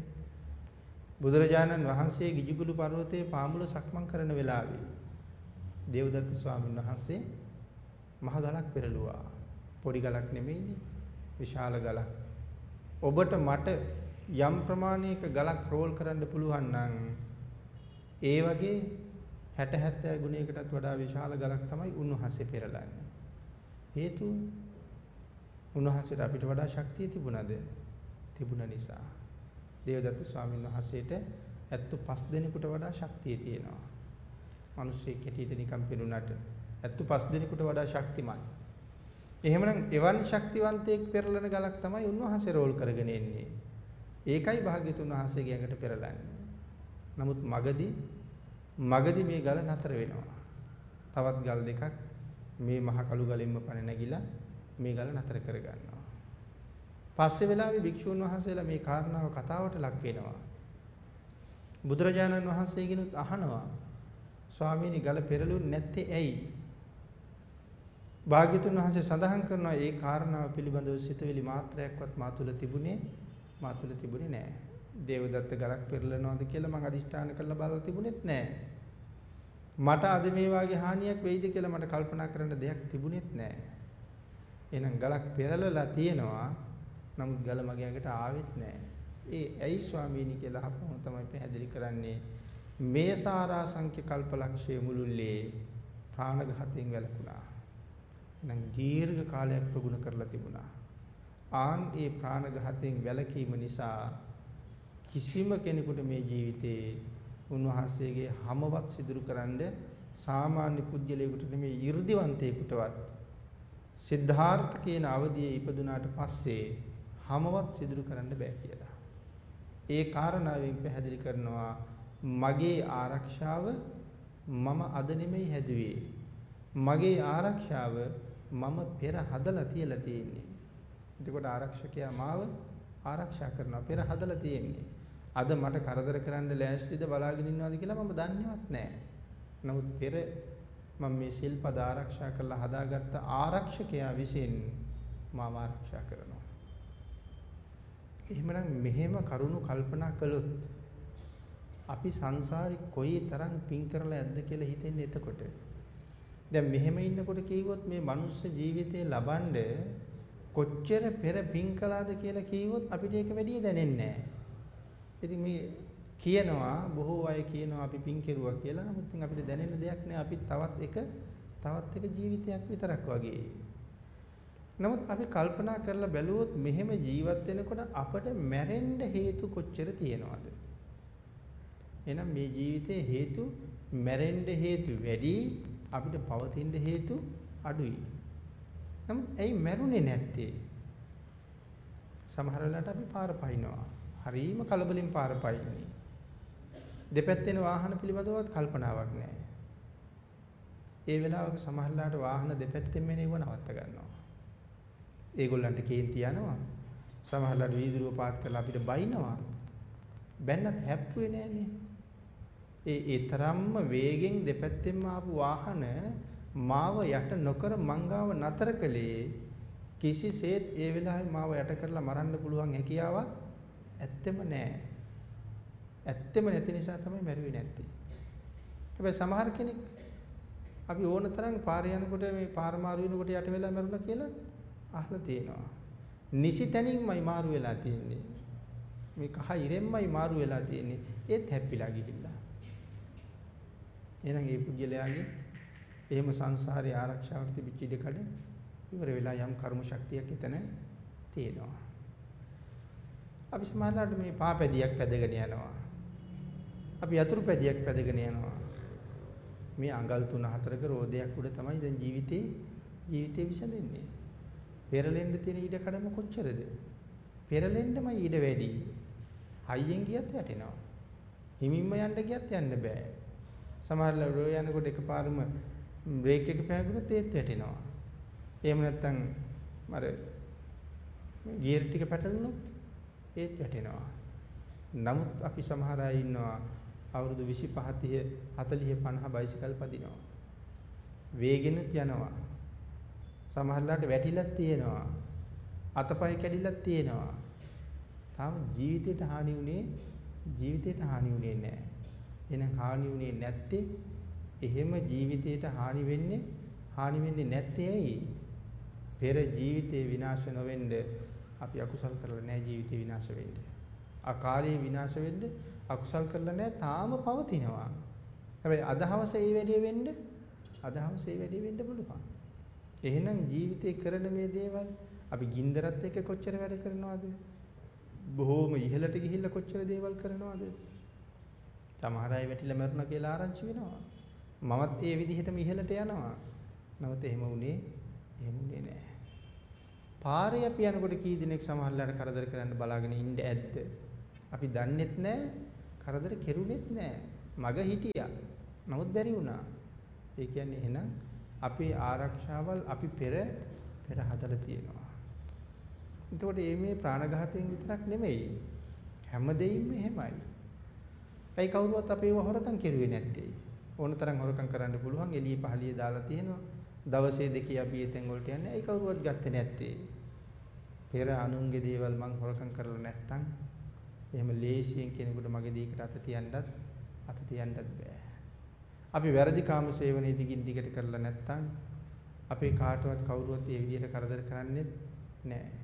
බුදුරජාණන් වහන්සේ ගිජුගුළු පර්වතයේ පාමුල සක්මන් කරන වෙලාවේ දේවදත්ත ස්වාමීන් වහන්සේ මහ ගලක් පෙරළුවා. පොඩි ගලක් නෙමෙයිනේ. විශාල ගලක්. ඔබට මට යම් ප්‍රමාණයක ගලක් රෝල් කරන්න පුළුවන් නම් ඒ වගේ 60 70 ගුණයකටත් වඩා විශාල ගලක් තමයි උන්වහන්සේ පෙරලන්නේ. හේතුව උන්වහන්සේට අපිට වඩා ශක්තිය තිබුණද? තිබුණ නිසා. දේවදත්ත ස්වාමීන් වහන්සේට ඇත්තු පස් දෙනෙකුට වඩා ශක්තිය තියෙනවා. මිනිස්සේ කෙටියට නිකම් පෙනුනට ඇත්තු පස් දෙනෙකුට වඩා ශක්තිමත්. එහෙමනම් එවන් ශක්තිවන්තයෙක් පෙරලන ගලක් තමයි උන්වහන්සේ රෝල් කරගෙන එන්නේ. ඒකයි භාග්‍යතුන් වහන්සේගේ ඇඟට පෙරලන්නේ. නමුත් මගදී මගදී මේ ගල නතර වෙනවා. තවත් ගල් දෙකක් මේ මහ කළු ගලින්ම පණ නැගිලා මේ ගල නතර කරගන්නවා. පස්සේ වෙලාවේ භික්ෂුන් වහන්සේලා මේ කාරණාව කතාවට ලක් වෙනවා. බුදුරජාණන් වහන්සේගෙනුත් අහනවා ස්වාමීනි ගල පෙරළුන්නේ නැත්තේ ඇයි? භාග්‍යතුන් වහන්සේ සඳහන් කරනවා ඒ කාරණාව පිළිබඳව සිතවිලි මාත්‍රයක්වත් මා තුළ තිබුණේ මා තුළ තිබුණේ නැහැ. දේවදත්ත ගලක් පෙරලනවාද කියලා මම අදිෂ්ඨාන කරලා බලලා තිබුණෙත් නැහැ. මට අද මේ වාගේ හානියක් වෙයිද කියලා මට කල්පනා කරන්න දෙයක් තිබුණෙත් නැහැ. එහෙනම් ගලක් පෙරලලා තියෙනවා නමුත් ගල මගේ ඇඟට ආවෙත් නැහැ. ඒ ඇයි ස්වාමීනි කියලා අහපුවම තමයි පැහැදිලි කරන්නේ මේ සාරාංශක කල්පලක්ෂයේ මුළුල්ලේ ප්‍රාණඝාතයෙන් වැළකුණා. එහෙනම් දීර්ඝ කාලයක් ප්‍රගුණ කරලා තිබුණා. ආන් ඒ ප්‍රාණඝාතයෙන් වැළකීම නිසා කිසිම කෙනෙකුට මේ ජීවිතේ උන්වහන්සේගේ හැමවත් සිදුරු කරන්න සාමාන්‍ය පුජ්‍යලයකට නෙමෙයි 이르දිවන්තයෙකුටවත් සිද්ධාර්ථ කියන අවධියේ ඉපදුනාට පස්සේ හැමවත් සිදුරු කරන්න බෑ කියලා. ඒ කාරණාවෙන් පැහැදිලි කරනවා මගේ ආරක්ෂාව මම අද නෙමෙයි හැදුවේ. මගේ ආරක්ෂාව මම පෙර හදලා තියලා තියෙන්නේ. එතකොට ආරක්ෂකයා මාව ආරක්ෂා කරනවා පෙර හදලා තියෙන්නේ. අද මට කරදර කරන්න ලෑස්තිද බලාගෙන ඉන්නවද කියලා මම දන්නේවත් නැහැ. නමුත් පෙර මම මේ සිල්පද ආරක්ෂා කරලා හදාගත්ත ආරක්ෂකයා විසින් මාව ආරක්ෂා කරනවා. එහෙමනම් මෙහෙම කරුණු කල්පනා කළොත් අපි සංසාරේ කොයි තරම් පින් කරලා ඇද්ද කියලා හිතෙන්නේ එතකොට. දැන් මෙහෙම ඉන්නකොට කිව්වොත් මේ මනුස්ස ජීවිතේ ලබනද කොච්චර පෙර පින් කළාද කියලා කිව්වොත් අපිට ඒක වැඩි දැනෙන්නේ නැහැ. ඉතින් මේ කියනවා බොහෝ අය කියනවා අපි පින් කෙරුවා කියලා. නමුත් ඉතින් අපිට දැනෙන දෙයක් නෑ. අපි තවත් එක තවත් එක ජීවිතයක් විතරක් වගේ. නමුත් අපි කල්පනා කරලා බැලුවොත් මෙහෙම ජීවත් වෙනකොට අපට මැරෙන්න හේතු කොච්චර තියෙනවද? එහෙනම් මේ ජීවිතේ හේතු මැරෙන්න හේතු වැඩි අපිට පවතින හේතු අඩුයි. නමුත් ඇයි මැරුණේ නැත්තේ? සමහර වෙලාවට අපි පාර පහිනවා. හරීම කලබලින් පාර පයින්නේ. දෙපැත්තෙන වාහන පිළිබඳවත් කල්පනාවක් නැහැ. ඒ වෙලාවක සමහරලාට වාහන දෙපැත්තෙන් මෙනෙව නවත්ත ගන්නවා. ඒගොල්ලන්ට කේන්ති යනවා. සමහරලාට වීදුරුව පාත් කරලා අපිට බයිනවා. බැන්නත් හැප්පුවේ නෑනේ. ඒ ඒ තරම්ම වේගෙන් දෙපැත්තෙන්ම ආපු වාහන මාව යට නොකර මංගාව නතර කළේ කිසිසේත් ඒ වෙලාවේ මාව යට කරලා මරන්න පුළුවන් හැකියාවක් ඇත්තෙම නෑ. ඇත්තෙම නැති නිසා තමයි මැරුවේ නැත්තේ. හැබැයි සමහර කෙනෙක් අපි ඕන තරම් පාරේ යනකොට මේ පාර මාරු වෙනකොට යට වෙලා මැරුණා කියලා අහලා තියෙනවා. නිසි තැනින්මයි මාරු වෙලා තියෙන්නේ. මේ කහ ඉරෙන්මයි මාරු වෙලා තියෙන්නේ. ඒත් හැප්පිලා ගිහිල්ලා. එහෙනම් ඒ පුජ්‍යලයාගේ එහෙම සංසාරේ ආරක්ෂාවට තිබිච්ච ඉඩකඩ ඉවර වෙලා යම් කර්ම ශක්තියක් එතන තියෙනවා. අපි සමාජලාට මේ පාපැදියක් පැදගෙන යනවා. අපි යතුරු පැදියක් පැදගෙන යනවා. මේ අඟල් 3 4ක රෝදයක් උඩ තමයි දැන් ජීවිතේ ජීවිතේ විසඳෙන්නේ. පෙරලෙන්න තියෙන ඊට කඩම කොච්චරද? පෙරලෙන්නමයි ඊට වැඩි. හයියෙන් ගියත් වැටෙනවා. හිමින්ම යන්න ගියත් යන්න බෑ. සමහරවල් රෝ යනකොට එකපාරම බ්‍රේක් එක පෑගුණොත් ඒත් වැටෙනවා. එහෙම නැත්නම් අර ගියර් ටික පැටලුනොත් ඒත් වැටෙනවා. නමුත් අපි සමහර අය ඉන්නවා අවුරුදු 25 30 40 50 බයිසිකල් පදිනවා. වේගෙනුත් යනවා. සමහරලාට වැටිලක් තියෙනවා. අතපය කැඩිලක් තියෙනවා. තාම ජීවිතේට හානි වුණේ ජීවිතේට හානි වුණේ නැහැ. එහෙනම් හානි වුණේ නැත්තේ එහෙම ජීවිතේට හානි වෙන්නේ හානි වෙන්නේ නැත්තේ ඇයි? පෙර ජීවිතේ විනාශ නොවෙන්න අපි අකුසල් කරලා නැහැ ජීවිතේ විනාශ වෙන්න. අකාලේ විනාශ වෙන්න අකුසල් කරලා නැහැ තාම පවතිනවා. හැබැයි අදහවස ඒ වැඩේ වෙන්න අදහවස ඒ වැඩේ වෙන්න පුළුවන්. එහෙනම් ජීවිතේ කරන මේ දේවල් අපි ගින්දරත් එක්ක කොච්චර වැඩ කරනවද? බොහෝම ඉහළට ගිහිල්ලා කොච්චර දේවල් කරනවද? සමහර අය වැටිලා මරුණා කියලා ආරංචි වෙනවා. මමත් ඒ විදිහටම ඉහළට යනවා. නමුත් එහෙම වුණේ එහෙම වුණේ නෑ. පාරේ අපි යනකොට කී දිනෙක සමහරලාට කරදර කරන්න බලාගෙන ඉන්න ඇද්ද? අපි දන්නෙත් නෑ කරදර කෙරුණෙත් නෑ. මග හිටියා. නමුත් බැරි වුණා. ඒ කියන්නේ එහෙනම් අපේ ආරක්ෂාවල් අපි පෙර පෙර හදලා තියෙනවා. එතකොට මේ ප්‍රාණඝාතයෙන් විතරක් නෙමෙයි හැම දෙයින්ම එහෙමයි. ඇයි කවුරුවත් අපේව හොරකම් කෙරුවේ නැත්තේ? ඕන තරම් හොරකම් කරන්න පුළුවන් එළිය පහළිය දාලා තියෙනවා. දවසේ දෙකේ අපි එතෙන් වලට යන්නේ. ඇයි කවුරුවත් ගත්තේ නැත්තේ? පෙර අනුන්ගේ දේවල් මං හොරකම් කරලා නැත්තම් එහෙම ලේසියෙන් කෙනෙකුට මගේ දීකට අත තියන්නත් අත තියන්නත් බෑ. අපි වැරදි කාම සේවනයේ දිගින් දිගට කරලා නැත්තම් අපේ කාටවත් කවුරුවත් ඒ විදිහට කරදර කරන්නේ නැහැ.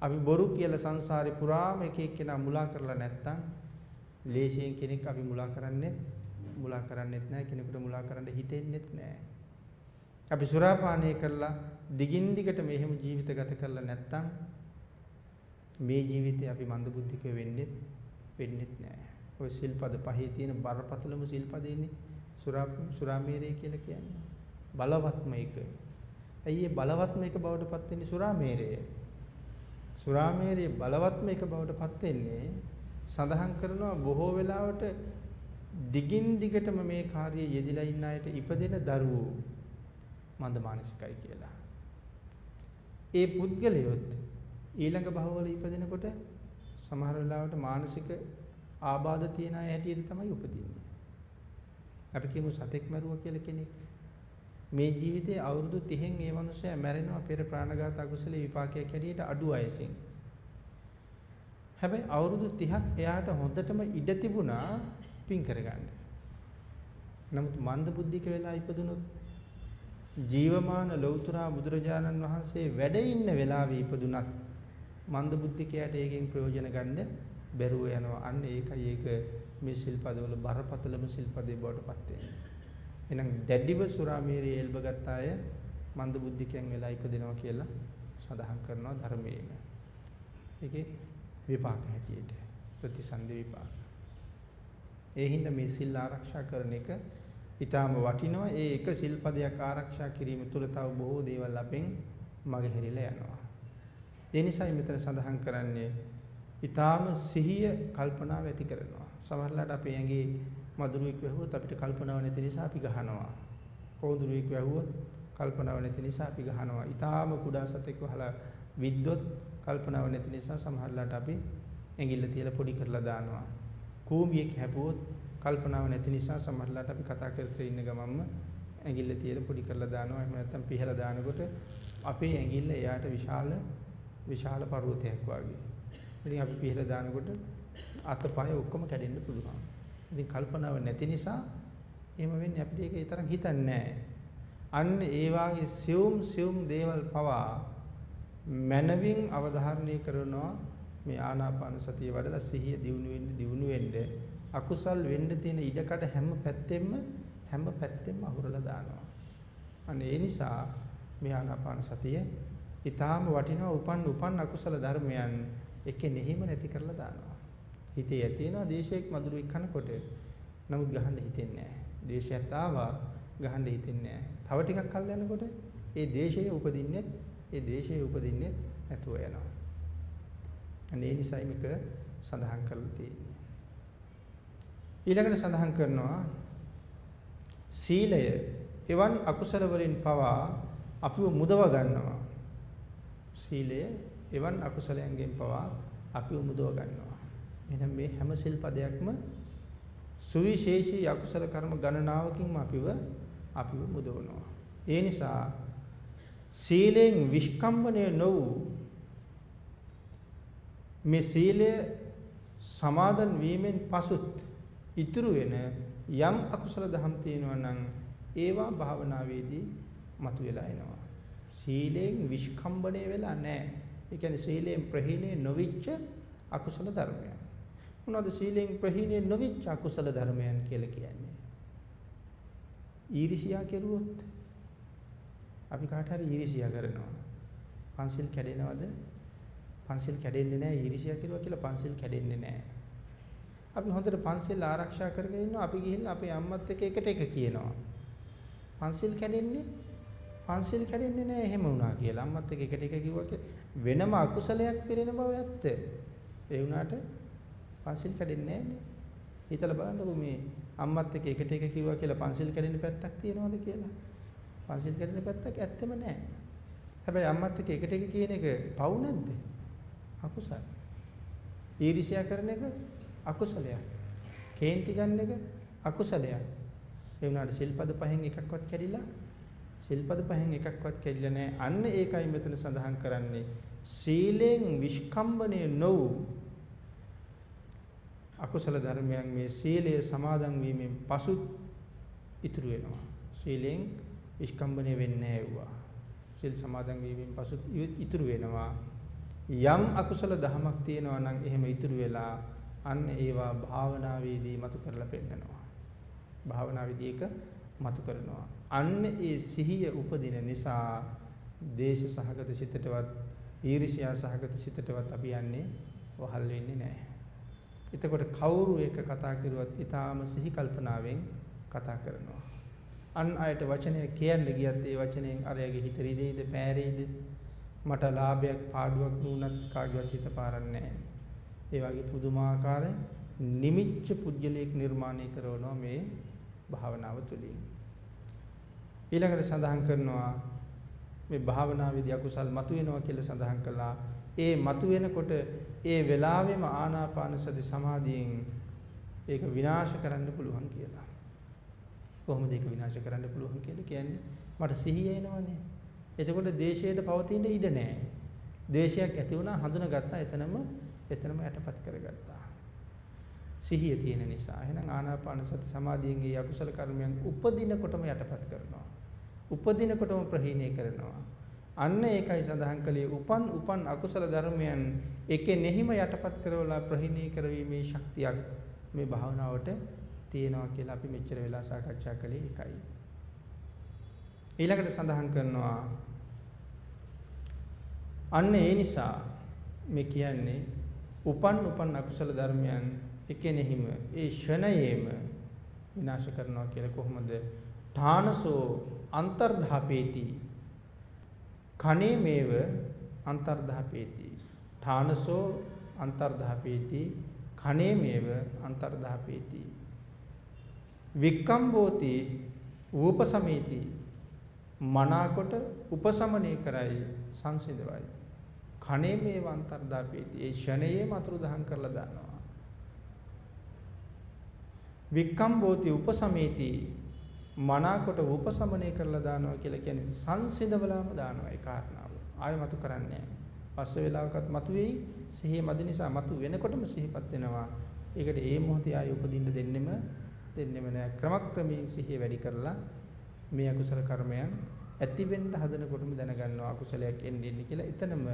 අපි බොරු කියලා සංසාරේ පුරාම එක එක්කෙනා මුලා කරලා නැත්තම් ලේසියෙන් කෙනෙක් අපි මුලා කරන්නේ මුලා කරන්නේත් නැහැ කෙනෙකුට මුලා කරන්න හිතෙන්නේත් නැහැ. අපි සුරාපානය කරලා දිගින් දිගට මෙහෙම ජීවිත ගත කරලා නැත්තම් මේ ජීවිතේ අපි මන්දබුද්ධික වෙන්නේ වෙන්නේත් නැහැ. ඔය සිල්පද පහේ තියෙන බරපතලම සිල්පදේනේ සුරා සුරාමේරය කියලා කියන්නේ. බලවත්ම එක. ඇයි ඒ බලවත්ම එක බවට පත් වෙන්නේ සුරාමේරය? සුරාමේරය බලවත්ම එක බවට පත් වෙන්නේ සඳහන් කරනවා බොහෝ වෙලාවට දිගින් දිගටම මේ කාර්යයේ යෙදිලා ඉන්න අයට ඉපදෙන දරුවෝ මන්ද මානසිකයි කියලා. ඒ පුද්ගලයොත් ඊළඟ භවවල ඉපදෙනකොට සමහර වෙලාවට මානසික ආබාධ තියන අය හැටියට තමයි උපදින්නේ. අපි කියමු සතෙක් මරුවා කියලා කෙනෙක්. මේ ජීවිතයේ අවුරුදු 30න් ඒ මනුස්සයා මැරෙනවා පෙර ප්‍රාණඝාත අකුසල විපාකයක් හැටියට අඩු වයසින්. හැබැයි අවුරුදු 30ක් එයාට හොඳටම ඉඩ තිබුණා පින් කරගන්න. නමුත් මන්ද බුද්ධික වෙලා ඉපදුනොත් ජීවමාන ලෞතුරා බුදුරජාණන් වහන්සේ වැඩ ඉන්න වෙලාවේ ඉපදුනත් මන්ද බුද්ධිකයාට ඒකෙන් ප්‍රයෝජන ගන්න බැරුව යනවා. අන්න ඒකයි ඒක මේ සිල්පදවල බරපතලම සිල්පදේ බවට පත් වෙන්නේ. එහෙනම් දැඩිව සුරාමේරයේ එල්බගත් අය මන්ද බුද්ධිකයන් වෙලා ඉපදෙනවා කියලා සඳහන් කරනවා ධර්මයේම. ඒකේ විපාක හැටියට ප්‍රතිසන්දි විපාක. ඒ හින්දා මේ සිල් ආරක්ෂා කරන එක ඊටාම වටිනවා. ඒ එක සිල්පදයක් ආරක්ෂා කිරීම තුළ තව බොහෝ දේවල් අපෙන් මගහැරිලා යනවා. ඒ නිසායි මෙතන සඳහන් කරන්නේ ඊටාම සිහිය කල්පනාව ඇති කරනවා. සමහරවිට අපේ ඇඟේ මදුරුවෙක් වැහුවොත් අපිට කල්පනාව නැති නිසා අපි ගහනවා. කෝඳුරුවෙක් වැහුවොත් කල්පනාව නැති නිසා අපි ගහනවා. ඊටාම කුඩා සතෙක් වහලා විද්දොත් කල්පනාව නැති නිසා සමහරවිට අපි ඇඟිල්ල තියලා පොඩි කරලා දානවා. කූඹියෙක් හැපුවොත් කල්පනාව නැති නිසා සමහරවිට අපි කතා කර කර ඉන්න ගමන්ම ඇඟිල්ල තියලා පොඩි කරලා දානවා. එහෙම නැත්නම් පිහලා දානකොට අපේ ඇඟිල්ල එයාට විශාල විශාල පර්වතයක් වගේ. ඉතින් අපි පිහලා දානකොට අතපය ඔක්කොම කැඩෙන්න පුළුවන්. ඉතින් කල්පනාව නැති නිසා එහෙම වෙන්නේ අපිට ඒක ඒ තරම් හිතන්නේ නැහැ. අන්න ඒ වාගේ සියුම් සියුම් දේවල් පවා මනවින් අවධාරණය කරනවා මේ ආනාපාන සතිය වඩලා සිහිය දියුණු වෙන්න දියුණු වෙන්න අකුසල් වෙන්න තියෙන ඉඩකඩ හැම පැත්තෙම හැම පැත්තෙම අහුරලා දානවා. අන්න ඒ නිසා මේ ආනාපාන සතිය ඊටාම වටිනවා උපන් උපන් අකුසල ධර්මයන් එකේ නිහිම නැති කරලා දානවා. හිතේ ඇතිවෙනවා දේශයක් මధుරෙක් කනකොට. නමුත් ගහන්න හිතෙන්නේ නැහැ. දේශයත් ආවා ගහන්න හිතෙන්නේ නැහැ. තව ටිකක් කල් යනකොට ඒ දේශය උපදින්නේ ඒ දේශය උපදින්නේ නැතුව යනවා. අනේ නිසයි මේක සඳහන් කරලා තියෙන්නේ. ඊළඟට සඳහන් කරනවා සීලය එවන් අකුසල වලින් පවා අපිව මුදව ගන්නවා. සීලය එවන් අකුසලයන්ගෙන් පවා අපිව මුදව ගන්නවා. එහෙනම් මේ හැම සිල්පදයක්ම සුවිශේෂී අකුසල කර්ම ගණනාවකින්ම අපිව අපිව මුදවනවා. ඒ නිසා සීලෙන් විස්කම්බණය නොවූ මේ සීලය සමාදන් වීමෙන් පසුත් ඉතුරු වෙන යම් අකුසල දහම් තියෙනවා නම් ඒවා භාවනාවේදී මතුවලා එනවා. සීලෙන් විස්කම්බණය වෙලා නැහැ. ඒ කියන්නේ සීලෙන් ප්‍රහීණය නොවිච්ච අකුසල ධර්මයන්. මොනවද සීලෙන් ප්‍රහීණය නොවිච්ච අකුසල ධර්මයන් කියලා කියන්නේ? ඊර්ෂියා කෙරුවොත් අපි කාට හරි ඊර්ෂියා කරනවා. පන්සිල් කැඩෙනවද? පන්සිල් කැඩෙන්නේ නැහැ ඊර්ෂියා කෙරුවා කියලා පන්සිල් කැඩෙන්නේ නැහැ. අපි හොඳට පන්සිල් ආරක්ෂා කරගෙන ඉන්නවා අපි ගිහිල්ලා අපේ අම්මත් එක්ක එකට එක කියනවා. පන්සිල් කැඩෙන්නේ පන්සිල් කැඩෙන්නේ නැහැ එහෙම වුණා කියලා. අම්මත් එක්ක එකට එක කිව්වා කියලා වෙනම අකුසලයක් පිරෙන බව ඇත්ත. ඒ වුණාට පන්සිල් කැඩෙන්නේ නැහැනේ. හිතලා බලන්නකෝ මේ අම්මත් එක්ක එකට එක කිව්වා කියලා පන්සිල් කැඩෙන පැත්තක් තියෙනවද කියලා. පන්සිල් කැඩෙන පැත්තක් ඇත්තම නැහැ. හැබැයි අම්මත් එක්ක එකට එක කියන එක පව් නැද්ද? අකුසල. ඊර්ෂ්‍යා කරන එක අකුසලයක්. කේන්ති ගන්න එක අකුසලයක්. ඒ වුණාට සිල්පද පහෙන් එකක්වත් කැඩිලා සිල්පද පහෙන් එකක්වත් කැඩිලා නැහැ. අන්න ඒකයි මෙතන සඳහන් කරන්නේ. සීලෙන් විස්කම්බණය නොවූ අකුසල ධර්මයන් මේ සීලය සමාදන් වීමෙන් පසු ඉතුරු වෙනවා. සීලෙන් විස්කම්බණය වෙන්නේ නැහැ සිල් සමාදන් වීමෙන් පසු ඉතුරු වෙනවා. යම් අකුසල දහමක් තියෙනවා නම් එහෙම ඉතුරු වෙලා අන්න ඒවා භාවනාවේදී මතු කරලා පෙන්නනවා. භාවනාවේදී ඒක මතු කරනවා. අන්න ඒ සිහිය උපදින නිසා දේශ සහගත සිතටවත් ඊර්ෂ්‍යා සහගත සිතටවත් අපි යන්නේ වහල් වෙන්නේ නැහැ. එතකොට කවුරු එක කතා කරුවත් ඊටාම සිහි කල්පනාවෙන් කතා කරනවා. අන් අයට වචනය කියන්න ගියත් ඒ වචනයෙන් අරයාගේ හිත රිදෙයිද පෑරෙයිද මට ලාභයක් පාඩුවක් නුනත් කාගේවත් හිත පාරන්නේ ඒ වගේ පුදුමාකාර නිමිච්ච පුජ්‍යලයක් නිර්මාණය කරනවා මේ භාවනාව තුළින්. ඊළඟට සඳහන් කරනවා මේ භාවනාවේදී අකුසල් මතුවෙනවා කියලා සඳහන් කළා. ඒ මතුවෙනකොට ඒ වෙලාවෙම ආනාපාන සති සමාධියෙන් ඒක විනාශ කරන්න පුළුවන් කියලා. කොහොමද ඒක විනාශ කරන්න පුළුවන් කියලා කියන්නේ මට සිහිය එනවනේ. එතකොට දේශයට පවතින ඉඩ නැහැ. දේශයක් ඇති වුණා හඳුනාගත්තා එතනම එතනම යටපත් කරගත්තා. සිහිය තියෙන නිසා. එහෙනම් ආනාපාන සති සමාධියෙන් ඒ අකුසල කර්මයන් උපදිනකොටම යටපත් කරනවා. උපදිනකොටම ප්‍රහීණය කරනවා. අන්න ඒකයි සඳහන් කළේ උපන් උපන් අකුසල ධර්මයන් එකේ නැහිම යටපත් කරවලා ප්‍රහීණය කරවීමේ ශක්තියක් මේ භාවනාවට තියෙනවා කියලා අපි මෙච්චර වෙලා සාකච්ඡා කළේ ඒකයි. ඊළඟට සඳහන් කරනවා අන්න ඒ නිසා මේ කියන්නේ උපන් උපන් අකුසල ධර්මයන් එකෙනෙහිම ඒ ෂණයේම විනාශ කරනවා කියලා කොහොමද? ඨානසෝ අන්තර්ධාපේති. කණේ මේව අන්තර්ධාපේති. ඨානසෝ අන්තර්ධාපේති. කණේමේව අන්තර්ධාපේති. වික්කම්බෝති ූපසමේති මනාකොට උපසමනය කරයි සංසිඳවයි. කණේ මේ වන්තර්දාපේති ඒ ෂණයේ මතුරු දහම් කරලා දානවා. වික්කම්බෝති උපසමේති මනාකොට උපසමනය කරලා දානවා කියලා කියන්නේ සංසිඳවලාම දානවා ඒ කාරණාව. ආයෙ මතු කරන්නේ පස්ස වෙලාවකත් මතු වෙයි. සිහිය මදි නිසා මතු වෙනකොටම සිහිපත් වෙනවා. ඒකට ඒ මොහොතේ ආයෙ උපදින්න දෙන්නෙම දෙන්නෙම නෑ. ක්‍රමක්‍රමයෙන් සිහිය වැඩි කරලා මේ අකුසල කර්මයන් ඇති වෙන්න හදනකොටම දැනගන්නවා. අකුසලයක් එන්නේ ඉන්නේ කියලා එතනම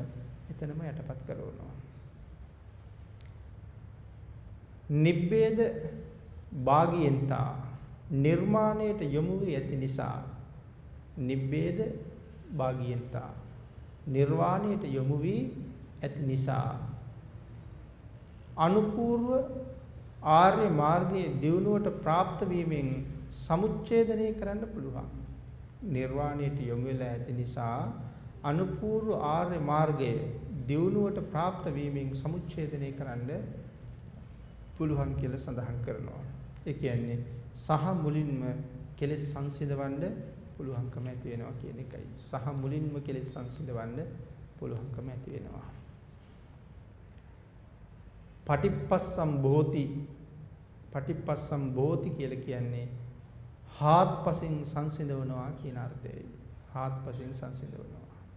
එතනම යටපත් කරනවා නිබ්බේද භාගියෙන්තා නිර්මාණයට යොමු වී ඇති නිසා නිබ්බේද භාගියෙන්තා නිර්වාණයට යොමු වී ඇති නිසා අනුපූර්ව ආර්ය මාර්ගයේ දියුණුවට પ્રાપ્ત වීමෙන් සමුච්ඡේදනය කරන්න පුළුවන්. නිර්වාණයට යොමු වෙලා ඇති නිසා අනුපූර්ව ආර්ය මාර්ගයේ දියුණුවට પ્રાપ્ત වීමෙන් සමුච්ඡේදනය කරන්න පුළුවන් කියලා සඳහන් කරනවා. ඒ කියන්නේ සහ මුලින්ම කෙලෙස් සංසිඳවන්න පුළුවන්කම ඇති වෙනවා කියන එකයි. සහ මුලින්ම කෙලෙස් සංසිඳවන්න පුළුවන්කම ඇති වෙනවා. පටිපස්සම් බෝති පටිපස්සම් බෝති කියලා කියන්නේ හාත්පසින් සංසිඳවනවා කියන අර්ථයයි. හාත්පසින් සංසිඳවනවා.